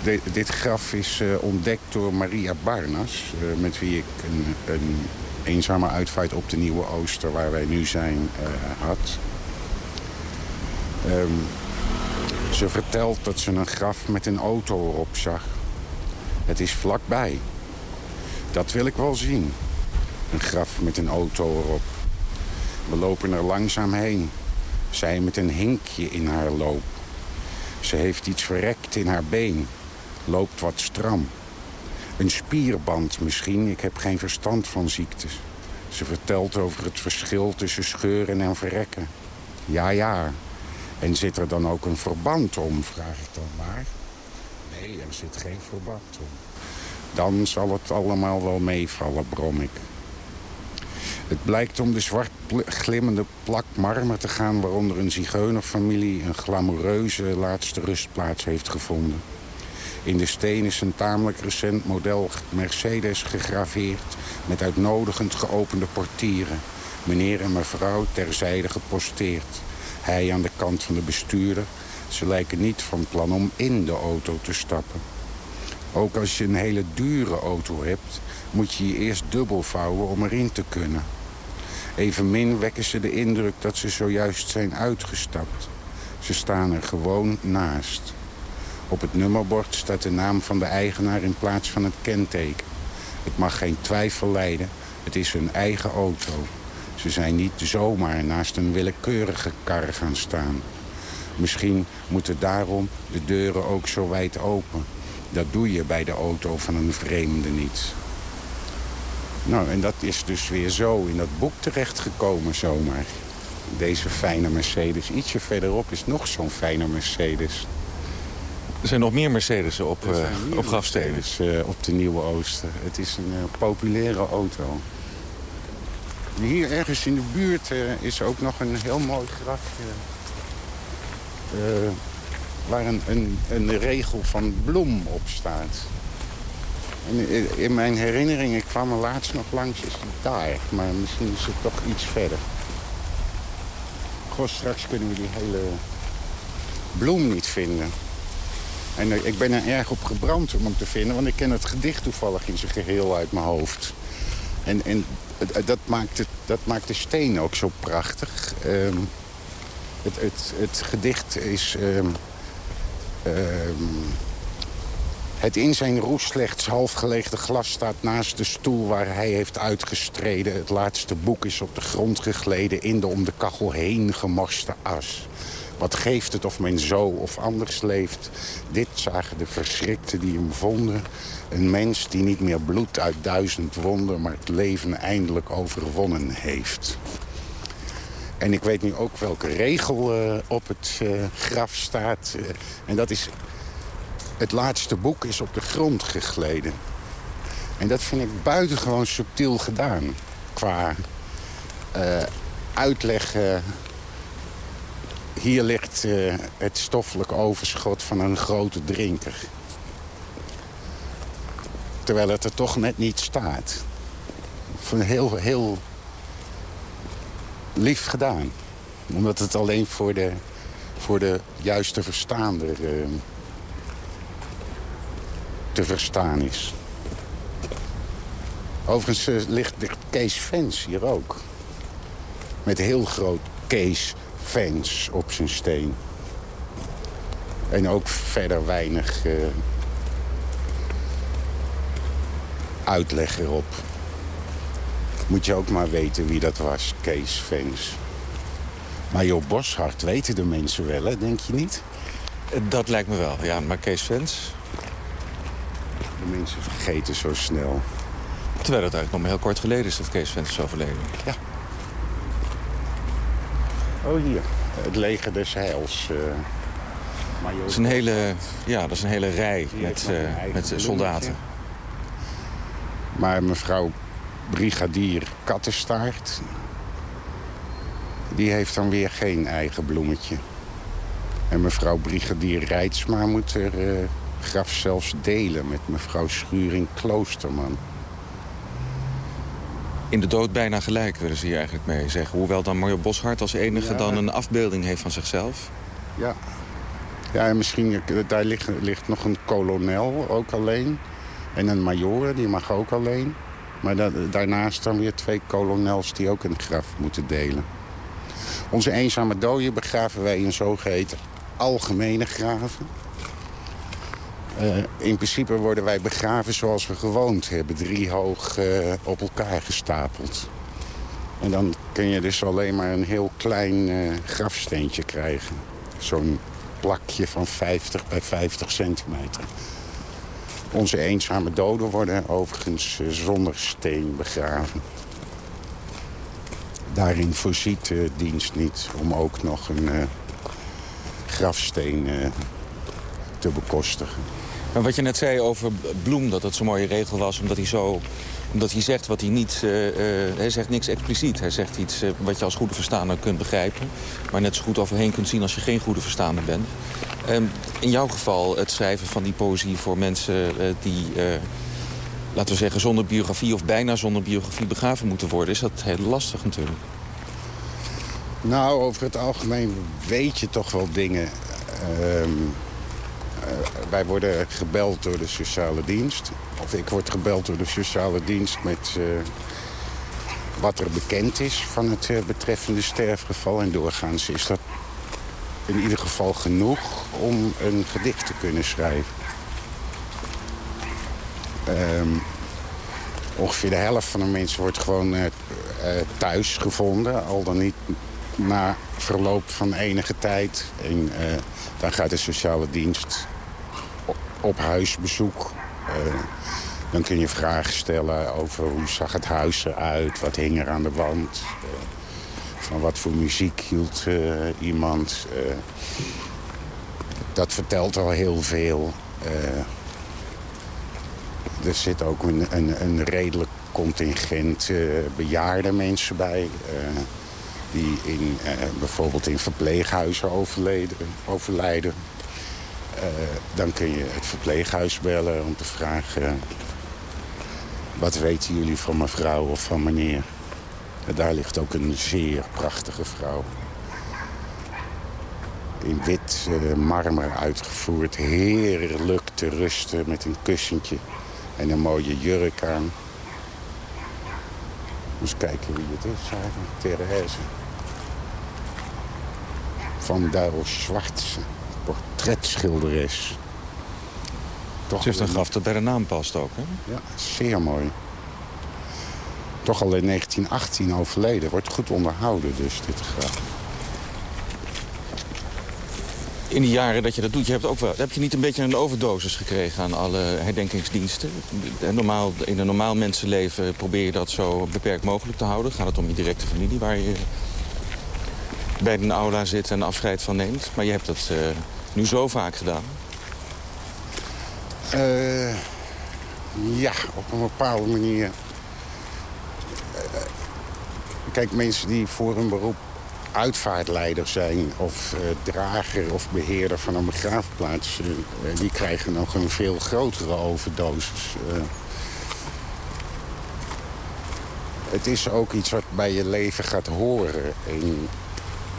De, dit graf is ontdekt door Maria Barnas... met wie ik een, een eenzame uitvaart op de Nieuwe Ooster... waar wij nu zijn, had. Um, ze vertelt dat ze een graf met een auto erop zag. Het is vlakbij. Dat wil ik wel zien. Een graf met een auto erop. We lopen er langzaam heen. Zij met een hinkje in haar loop. Ze heeft iets verrekt in haar been. Loopt wat stram. Een spierband misschien, ik heb geen verstand van ziektes. Ze vertelt over het verschil tussen scheuren en verrekken. Ja, ja, en zit er dan ook een verband om, vraag ik dan maar. Nee, er zit geen verband om. Dan zal het allemaal wel meevallen, brom ik. Het blijkt om de zwart glimmende plak marmer te gaan... waaronder een zigeunerfamilie een glamoureuze laatste rustplaats heeft gevonden. In de steen is een tamelijk recent model Mercedes gegraveerd... met uitnodigend geopende portieren. Meneer en mevrouw terzijde geposteerd. Hij aan de kant van de bestuurder, Ze lijken niet van plan om in de auto te stappen. Ook als je een hele dure auto hebt, moet je je eerst dubbel vouwen om erin te kunnen. Evenmin wekken ze de indruk dat ze zojuist zijn uitgestapt. Ze staan er gewoon naast. Op het nummerbord staat de naam van de eigenaar in plaats van het kenteken. Het mag geen twijfel leiden, het is hun eigen auto. Ze zijn niet zomaar naast een willekeurige kar gaan staan. Misschien moeten daarom de deuren ook zo wijd open. Dat doe je bij de auto van een vreemde niet. Nou, en dat is dus weer zo in dat boek terechtgekomen zomaar. Deze fijne Mercedes. Ietsje verderop is nog zo'n fijne Mercedes. Er zijn nog meer Mercedes op, uh, op grafstenen. Uh, op de Nieuwe Ooster. Het is een uh, populaire auto. Hier ergens in de buurt is ook nog een heel mooi grafje. waar een, een, een regel van bloem op staat. En in mijn herinneringen kwam er laatst nog langs, is daar. Maar misschien is het toch iets verder. Goh, straks kunnen we die hele bloem niet vinden. En ik ben er erg op gebrand om hem te vinden... want ik ken het gedicht toevallig in zijn geheel uit mijn hoofd. En, en dat, maakt het, dat maakt de steen ook zo prachtig. Um, het, het, gedicht is... Um, um, het in zijn roes slechts halfgelegde glas staat naast de stoel waar hij heeft uitgestreden. Het laatste boek is op de grond gegleden in de om de kachel heen gemorste as. Wat geeft het of men zo of anders leeft? Dit zagen de verschrikten die hem vonden. Een mens die niet meer bloedt uit duizend wonden... maar het leven eindelijk overwonnen heeft. En ik weet nu ook welke regel uh, op het uh, graf staat. Uh, en dat is... Het laatste boek is op de grond gegleden. En dat vind ik buitengewoon subtiel gedaan. Qua uitleg hier ligt het stoffelijk overschot van een grote drinker. Terwijl het er toch net niet staat. Heel, heel lief gedaan. Omdat het alleen voor de, voor de juiste verstaander uh, te verstaan is. Overigens uh, ligt, Kees Vens hier ook. Met heel groot Kees fans op zijn steen. En ook verder weinig uh, uitleg erop. Moet je ook maar weten wie dat was, Kees Fans. Maar Joop Boshart weten de mensen wel, hè? denk je niet? Dat lijkt me wel, ja. Maar Kees Fans... De mensen vergeten zo snel. Terwijl het eigenlijk nog maar heel kort geleden is dat Kees Fans is overleden. Ja. Oh, hier. Het leger des heils. Uh, dat, is een hele, ja, dat is een hele rij met, uh, met soldaten. Maar mevrouw brigadier Kattenstaart... die heeft dan weer geen eigen bloemetje. En mevrouw brigadier Rijtsma moet er uh, graf zelfs delen... met mevrouw Schuring Kloosterman in de dood bijna gelijk, willen ze hier eigenlijk mee zeggen. Hoewel dan Mario Boshart als enige dan een afbeelding heeft van zichzelf. Ja, ja en misschien daar ligt, ligt nog een kolonel ook alleen. En een major, die mag ook alleen. Maar daarnaast dan weer twee kolonels die ook een graf moeten delen. Onze eenzame doden begraven wij in zogeheten algemene graven. Uh, in principe worden wij begraven zoals we gewoond hebben. Drie hoog uh, op elkaar gestapeld. En dan kun je dus alleen maar een heel klein uh, grafsteentje krijgen. Zo'n plakje van 50 bij 50 centimeter. Onze eenzame doden worden overigens zonder steen begraven. Daarin voorziet de dienst niet om ook nog een grafsteen te bekostigen. Maar wat je net zei over Bloem, dat dat zo'n mooie regel was... omdat hij, zo, omdat hij zegt wat hij niet... Hij zegt niks expliciet. Hij zegt iets wat je als goede verstaander kunt begrijpen... maar net zo goed overheen kunt zien als je geen goede verstaander bent. Um, in jouw geval het schrijven van die poëzie voor mensen die... laten we zeggen, zonder biografie of bijna zonder biografie begraven moeten worden... is dat heel lastig natuurlijk. Nou, over het algemeen weet je toch wel dingen Ehm, eh, wij worden gebeld door de sociale dienst. Of ik word gebeld door de sociale dienst met eh, wat er bekend is van het betreffende sterfgeval. En doorgaans is dat in ieder geval genoeg om een gedicht te kunnen schrijven. Ehm, ongeveer de helft van de mensen wordt gewoon thuis gevonden. Al dan niet na verloop van enige tijd. En dan gaat de sociale dienst op huisbezoek. Dan kun je vragen stellen over hoe zag het huis eruit, wat hing er aan de wand. Van wat voor muziek hield uh, iemand. dat vertelt al heel veel. er zit ook een, een, een redelijk contingent bejaarde mensen bij die in, bijvoorbeeld in verpleeghuizen overleden, overlijden. Dan kun je het verpleeghuis bellen om te vragen... wat weten jullie van mevrouw of van meneer? En daar ligt ook een zeer prachtige vrouw. In wit uh, marmer uitgevoerd. Heerlijk te rusten met een kussentje en een mooie jurk aan. Eens kijken wie het is eigenlijk. Therese. Van Duil Zwartse portretschilderes. Toch Ze heeft een graf dat bij de naam past ook, hè? Ja, zeer mooi. Toch al in 1918 overleden. Wordt goed onderhouden, dus, dit graf. In die jaren dat je dat doet, je hebt ook wel, heb je niet een beetje een overdosis gekregen aan alle herdenkingsdiensten? Normaal, in een normaal mensenleven probeer je dat zo beperkt mogelijk te houden. Gaat het om je directe familie waar je bij een aula zit en afscheid van neemt. Maar je hebt dat uh, nu zo vaak gedaan. Uh, ja, op een bepaalde manier. Kijk, mensen die voor hun beroep uitvaartleider zijn... of drager of beheerder van een begraafplaats... die krijgen nog een veel grotere overdosis. het is ook iets wat bij je leven gaat horen. En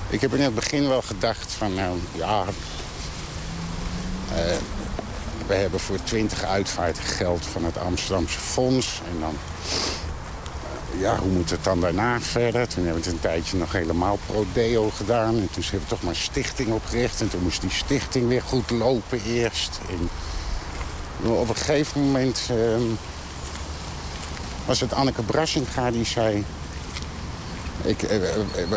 ik heb in het begin wel gedacht van, nou ja... We hebben voor 20 uitvaarten geld van het Amsterdamse Fonds. En dan, ja, hoe moet het dan daarna verder? Toen hebben we het een tijdje nog helemaal pro-deo gedaan. En toen hebben we toch maar stichting opgericht. En toen moest die stichting weer goed lopen eerst. En op een gegeven moment uh, was het Anneke Brassinga die zei... Ik, eh,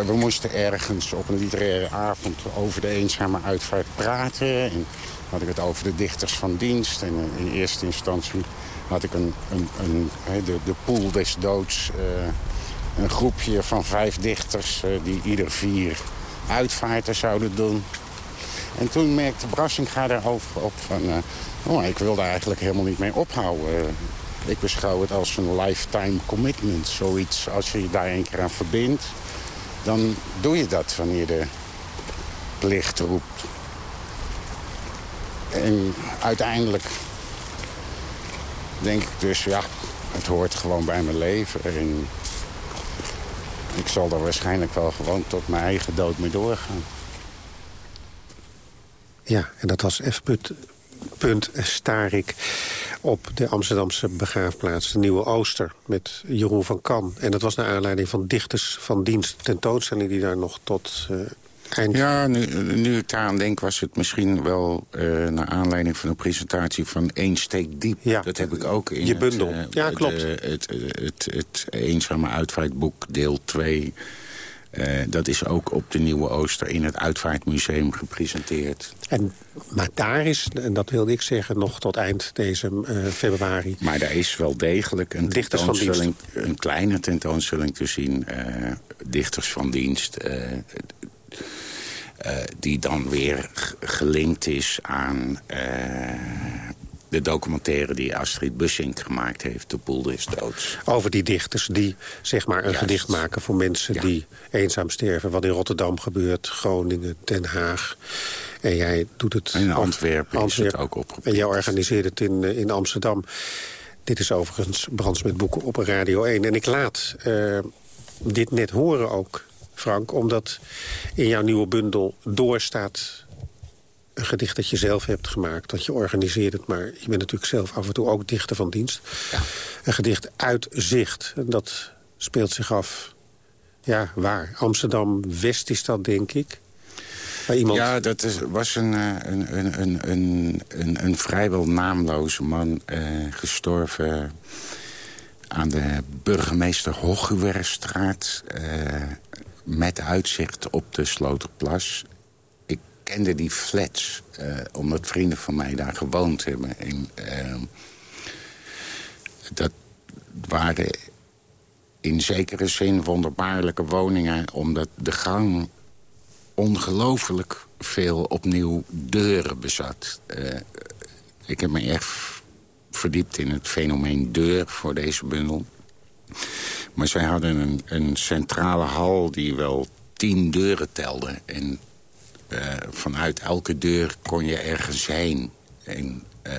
we, moesten ergens op een literaire avond over de eenzame uitvaart praten. En had ik het over de dichters van dienst. En in eerste instantie had ik een, een, een de, de pool des doods... Uh, een groepje van vijf dichters uh, die ieder vier uitvaarten zouden doen. En toen merkte Brassinga daarover op van... Uh, oh, ik wil daar eigenlijk helemaal niet mee ophouden. Ik beschouw het als een lifetime commitment. Zoiets, als je je daar een keer aan verbindt... dan doe je dat wanneer de plicht roept. En uiteindelijk denk ik dus, ja, het hoort gewoon bij mijn leven. En ik zal er waarschijnlijk wel gewoon tot mijn eigen dood mee doorgaan. Ja, en dat was F. Punt Starik op de Amsterdamse begraafplaats de Nieuwe Ooster... met Jeroen van Kan. En dat was naar aanleiding van Dichters van Dienst tentoonstelling... die daar nog tot uh, Ja, nu, nu ik daaraan denk was het misschien wel... Uh, naar aanleiding van een presentatie van Eén Steek Diep. Ja, dat heb ik ook in je bundel. Het, uh, ja, klopt. Het, het, het, het, Eenzame Uitvaartboek, deel 2... Uh, dat is ook op de Nieuwe Ooster in het Uitvaartmuseum gepresenteerd. En, maar daar is, en dat wilde ik zeggen, nog tot eind deze uh, februari... Maar daar is wel degelijk een, tentoonstelling, een kleine tentoonstelling te zien. Uh, dichters van dienst. Die dan weer gelinkt is aan de documentaire die Astrid Bussink gemaakt heeft, De Poel des Doods. Over die dichters die zeg maar een gedicht maken voor mensen die eenzaam sterven. Wat in Rotterdam gebeurt, Groningen, Den Haag. En jij doet het... In Antwerpen, Antwerpen. is het ook opgepikt. En jij organiseert het in, eh, in Amsterdam. Dit is overigens Brands met Boeken op Radio 1. En ik laat uh, dit net horen ook, Frank. Omdat in jouw nieuwe bundel doorstaat een gedicht dat je zelf hebt gemaakt. Dat je organiseert het, maar je bent natuurlijk zelf af en toe ook dichter van dienst. Ja. Een gedicht uit zicht. En dat speelt zich af, ja, waar? Amsterdam-West is dat, denk ik. Iemand... Ja, dat is, was een, een, een, een, een, een, vrijwel naamloze man uh, gestorven aan de burgemeester Hoggewerstraat... Uh, met uitzicht op de Sloterplas. Ik kende die flats, uh, omdat vrienden van mij daar gewoond hebben. En, dat waren in zekere zin wonderbaarlijke woningen... omdat de gang ongelooflijk veel opnieuw deuren bezat. Uh, ik heb me echt verdiept in het fenomeen deur voor deze bundel. Maar zij hadden een, een centrale hal die wel tien deuren telde. En uh, vanuit elke deur kon je ergens heen. En uh,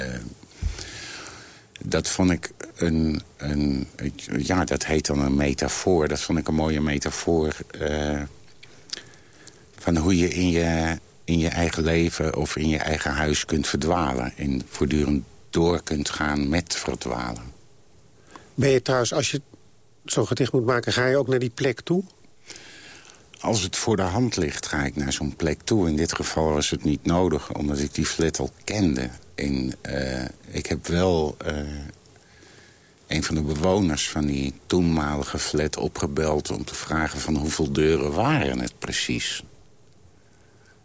dat vond ik een, een... Ja, dat heet dan een metafoor. Dat vond ik een mooie metafoor... Uh, van hoe je in je, in je eigen leven of in je eigen huis kunt verdwalen. En voortdurend door kunt gaan met verdwalen. Ben je trouwens, als je zo'n gedicht moet maken, ga je ook naar die plek toe? Als het voor de hand ligt, ga ik naar zo'n plek toe. In dit geval was het niet nodig, omdat ik die flat al kende. En uh, ik heb wel uh, een van de bewoners van die toenmalige flat opgebeld... om te vragen van hoeveel deuren waren het precies.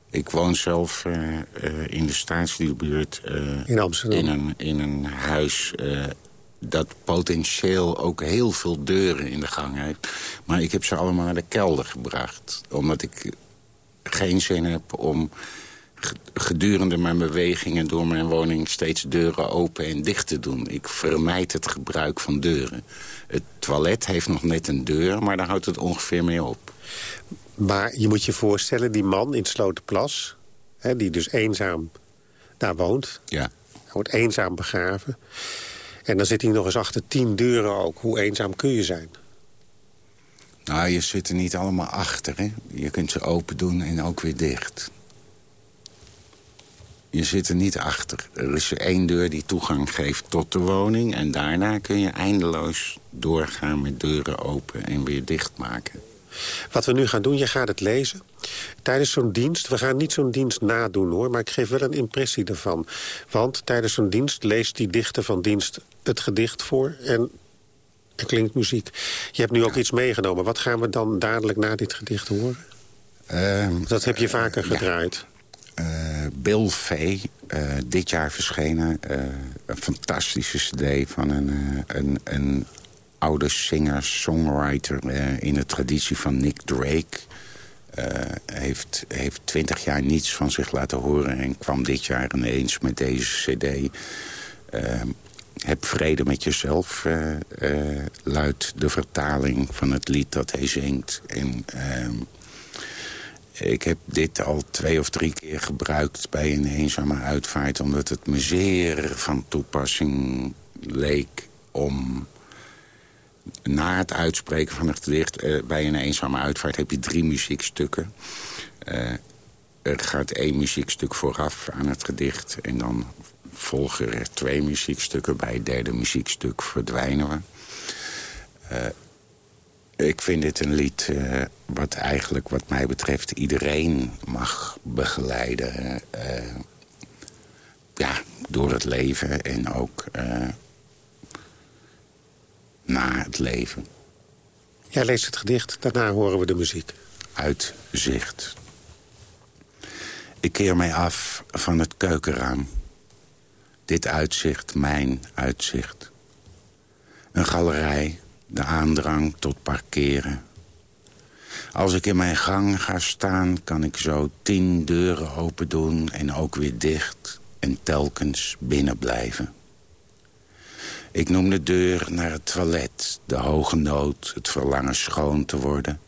Ik woon zelf uh, uh, in de staatsdierbuurt. Uh, in Amsterdam? In een, in een huis dat potentieel ook heel veel deuren in de gang heeft. Maar ik heb ze allemaal naar de kelder gebracht. Omdat ik geen zin heb om gedurende mijn bewegingen door mijn woning... steeds deuren open en dicht te doen. Ik vermijd het gebruik van deuren. Het toilet heeft nog net een deur, maar daar houdt het ongeveer mee op. Maar je moet je voorstellen, die man in Slotenplas... Hè, die dus eenzaam daar woont... Ja. Hij wordt eenzaam begraven. En dan zit hij nog eens achter tien deuren ook. Hoe eenzaam kun je zijn? Nou, je zit er niet allemaal achter, hè. Je kunt ze open doen en ook weer dicht. Je zit er niet achter. Er is één deur die toegang geeft tot de woning... en daarna kun je eindeloos doorgaan met deuren open en weer dicht maken. Wat we nu gaan doen, je gaat het lezen. Tijdens zo'n dienst, we gaan niet zo'n dienst nadoen hoor... maar ik geef wel een impressie ervan. Want tijdens zo'n dienst leest die dichter van dienst het gedicht voor... en er klinkt muziek. Je hebt nu ook iets meegenomen. Wat gaan we dan dadelijk na dit gedicht horen? Uh, dat heb je vaker gedraaid. Uh, Bill Fay, uh, dit jaar verschenen. Een fantastische cd van een, een, een oude singer-songwriter uh, in de traditie van Nick Drake. Uh, heeft, heeft twintig jaar niets van zich laten horen en kwam dit jaar ineens met deze cd. Uh, heb vrede met jezelf, luidt de vertaling van het lied dat hij zingt. En, ehm, ik heb dit al twee of drie keer gebruikt bij een eenzame uitvaart... omdat het me zeer van toepassing leek om na het uitspreken van het gedicht... Uh, bij een eenzame uitvaart heb je drie muziekstukken. Uh, er gaat één muziekstuk vooraf aan het gedicht... en dan volgen er twee muziekstukken. Bij het derde muziekstuk verdwijnen we. Uh, ik vind dit een lied wat eigenlijk, wat mij betreft... iedereen mag begeleiden. Ja, door het leven en ook na het leven. Jij leest het gedicht, daarna horen we de muziek. Uitzicht. Ik keer mij af van het keukenraam. Dit uitzicht, mijn uitzicht. Een galerij, de aandrang tot parkeren. Als ik in mijn gang ga staan, kan ik zo tien deuren open doen... en ook weer dicht en telkens binnen blijven. Ik noem de deur naar het toilet, de hoge nood, het verlangen schoon te worden.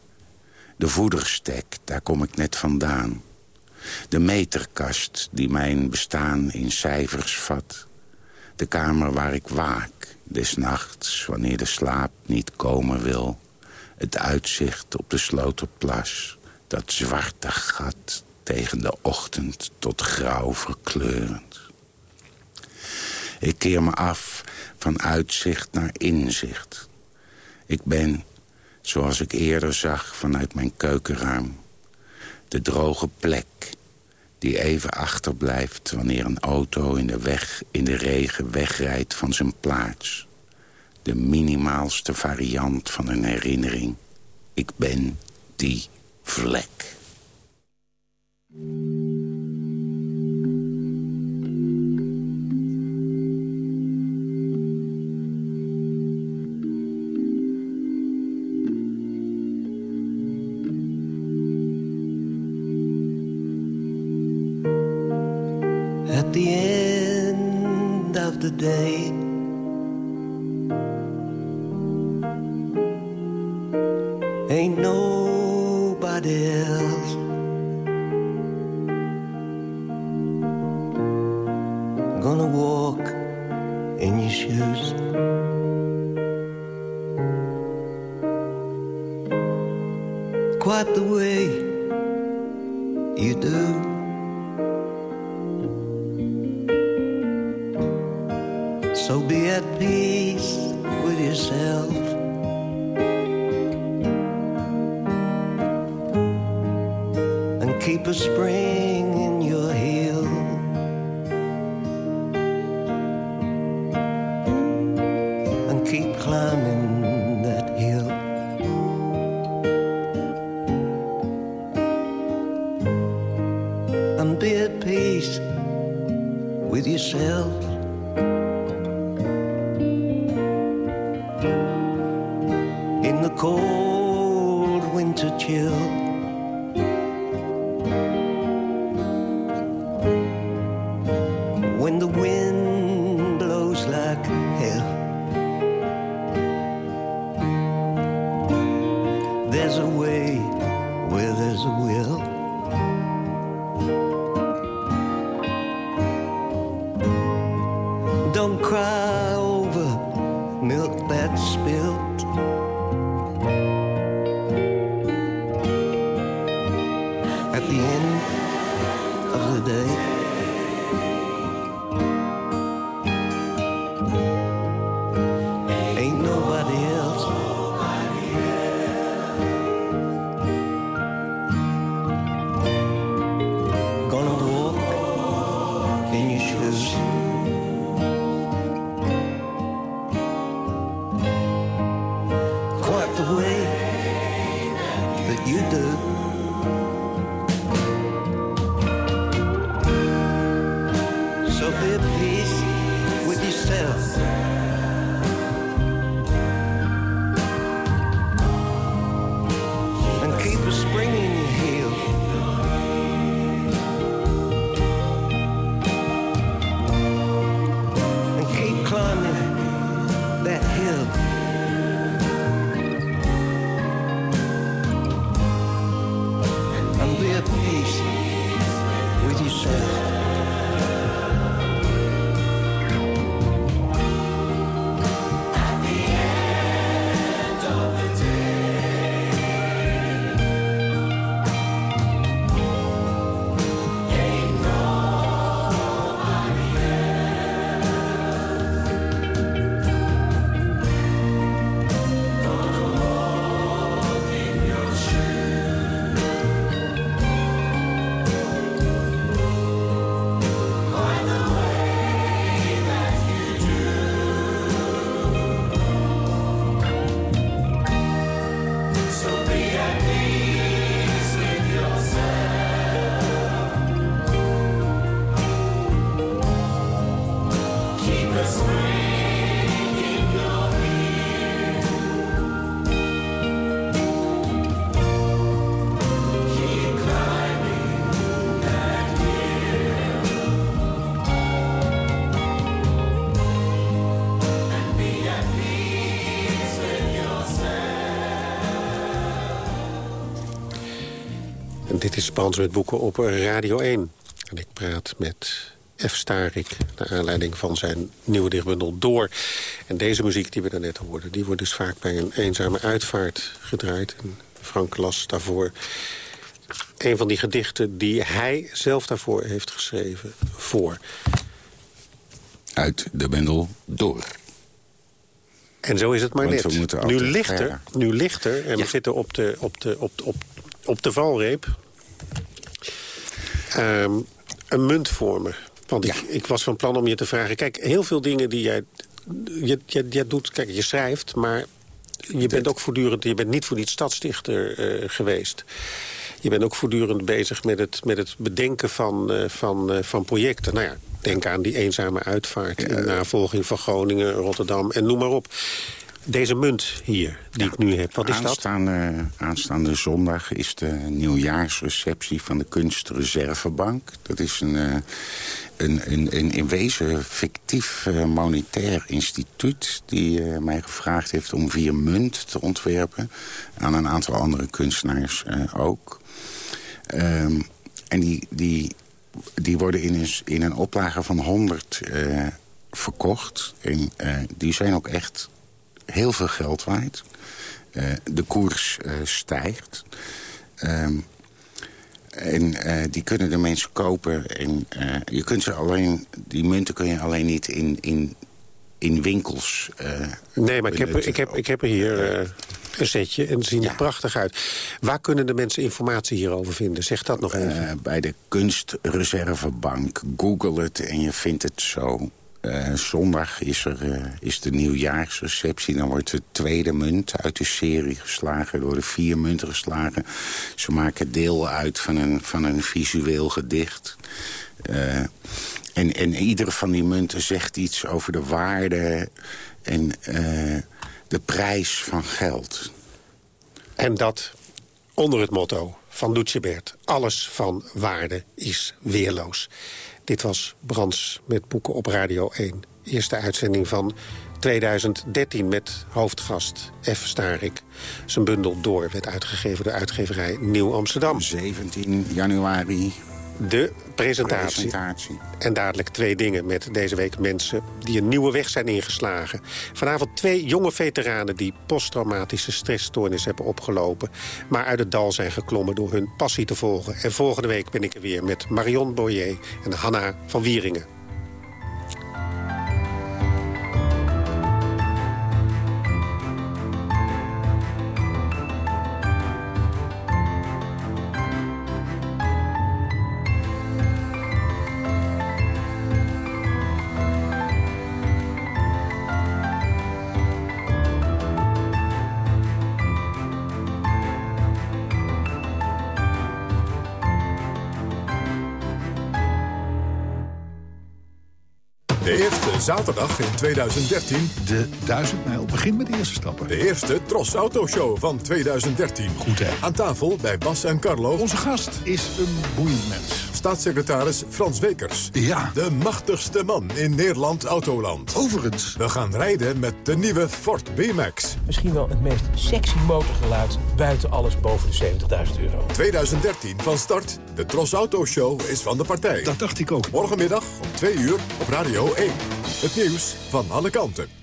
De voederstek, daar kom ik net vandaan. De meterkast die mijn bestaan in cijfers vat. De kamer waar ik waak, des nachts, wanneer de slaap niet komen wil. Het uitzicht op de Sloterplas, dat zwarte gat tegen de ochtend tot grauw verkleurend. Ik keer me af van uitzicht naar inzicht. Ik ben, zoals ik eerder zag vanuit mijn keukenruim... de droge plek die even achterblijft... wanneer een auto in de weg in de regen wegrijdt van zijn plaats. De minimaalste variant van een herinnering. Ik ben die vlek. the end of the day. Ain't nobody else. Dit is Spans met boeken op Radio 1. En ik praat met F. Starik, naar aanleiding van zijn nieuwe dichtbundel Door. En deze muziek die we daarnet hoorden... die wordt dus vaak bij een eenzame uitvaart gedraaid. En Frank las daarvoor een van die gedichten die hij zelf daarvoor heeft geschreven voor. Uit de bundel Door. En zo is het maar Want net. Nu er, verder. nu ligt er, en we zitten op de, op de, op, op, op de valreep... ehm, een munt voor me. Want ik, ik was van plan om je te vragen... Kijk, heel veel dingen die jij... Je, je, je doet, kijk, je schrijft, maar je bent ook voortdurend... Je bent niet voor die stadsdichter eh, geweest. Je bent ook voortdurend bezig met het, met het bedenken van, eh, van, eh, van projecten. Nou ja, denk aan die eenzame uitvaart... in navolging van Groningen, Rotterdam en noem maar op. Deze munt hier, die ik nu heb, wat is dat? aanstaande, Aanstaande zondag is de nieuwjaarsreceptie van de Kunstreservebank. Dat is een, eh, een, een, een in wezen fictief eh, monetair instituut... die eh, mij gevraagd heeft om via munt te ontwerpen. Aan een aantal andere kunstenaars ook. Ehm, en die, die, die worden in een, in een oplage van 100 eh, verkocht. En die zijn ook echt heel veel geld waard. Eh, de koers eh, stijgt. Ehm, en eh, die kunnen de mensen kopen. En, je kunt ze alleen, die munten kun je alleen niet in, in, in winkels Nee, maar ik heb, ik heb, ik heb er hier een setje en zien er prachtig uit. Waar kunnen de mensen informatie hierover vinden? Zeg dat nog even. Bij de Kunstreservebank. Google het en je vindt het zo. Eh, zondag is, er, eh, is de nieuwjaarsreceptie. Dan wordt de tweede munt uit de serie geslagen. Er worden vier munten geslagen. Ze maken deel uit van een, van een visueel gedicht. Eh, en, en iedere van die munten zegt iets over de waarde en de prijs van geld. En dat onder het motto van Bert: Alles van waarde is weerloos. Dit was Brands met Boeken op Radio 1. Eerste uitzending van 2013 met hoofdgast F. Starik. Zijn bundel Door werd uitgegeven door uitgeverij Nieuw Amsterdam. 17 januari. De presentatie. Presentatie. En dadelijk twee dingen met deze week mensen die een nieuwe weg zijn ingeslagen. Vanavond twee jonge veteranen die posttraumatische stressstoornis hebben opgelopen... maar uit het dal zijn geklommen door hun passie te volgen. En volgende week ben ik er weer met Marion Boyer en Hanna van Wieringen. Zaterdag in 2013. De 1000 mijl begint met de eerste stappen. De eerste Tros Autoshow van 2013. Goed hè? Aan tafel bij Bas en Carlo. Onze gast is een boeiend mens. Staatssecretaris Frans Wekers. Ja. De machtigste man in Nederland Autoland. Overigens. We gaan rijden met de nieuwe Ford B-Max. Misschien wel het meest sexy motorgeluid buiten alles boven de 70.000 euro. 2013 van start. De Tros Autoshow is van de partij. Dat dacht ik ook. Morgenmiddag om 2 uur op Radio 1. Het nieuws van alle kanten.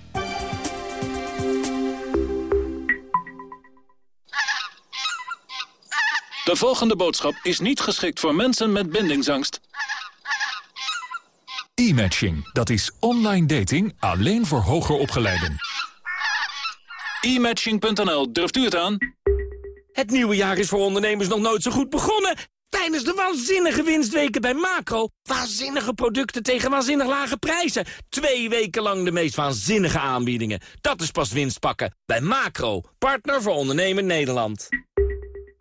De volgende boodschap is niet geschikt voor mensen met bindingsangst. E-matching, dat is online dating alleen voor hoger opgeleiden. E-matching.nl, durft u het aan? Het nieuwe jaar is voor ondernemers nog nooit zo goed begonnen. Tijdens de waanzinnige winstweken bij Macro. Waanzinnige producten tegen waanzinnig lage prijzen. Twee weken lang de meest waanzinnige aanbiedingen. Dat is pas winst pakken. Bij Macro, partner voor ondernemen Nederland.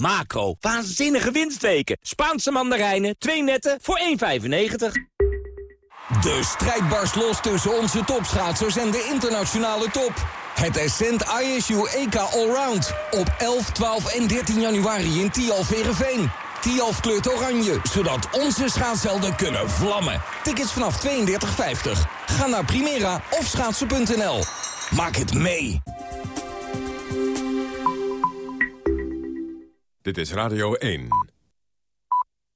Macro, waanzinnige winstweken. Spaanse mandarijnen, twee netten voor 1,95. De strijd barst los tussen onze topschaatsers en de internationale top. Het Ascent ISU EK Allround op 11, 12 en 13 januari in Tialverenveen. Tialf kleurt oranje, zodat onze schaatshelden kunnen vlammen. Tickets vanaf 32,50. Ga naar Primera of schaatsen.nl. Maak het mee. Dit is Radio 1.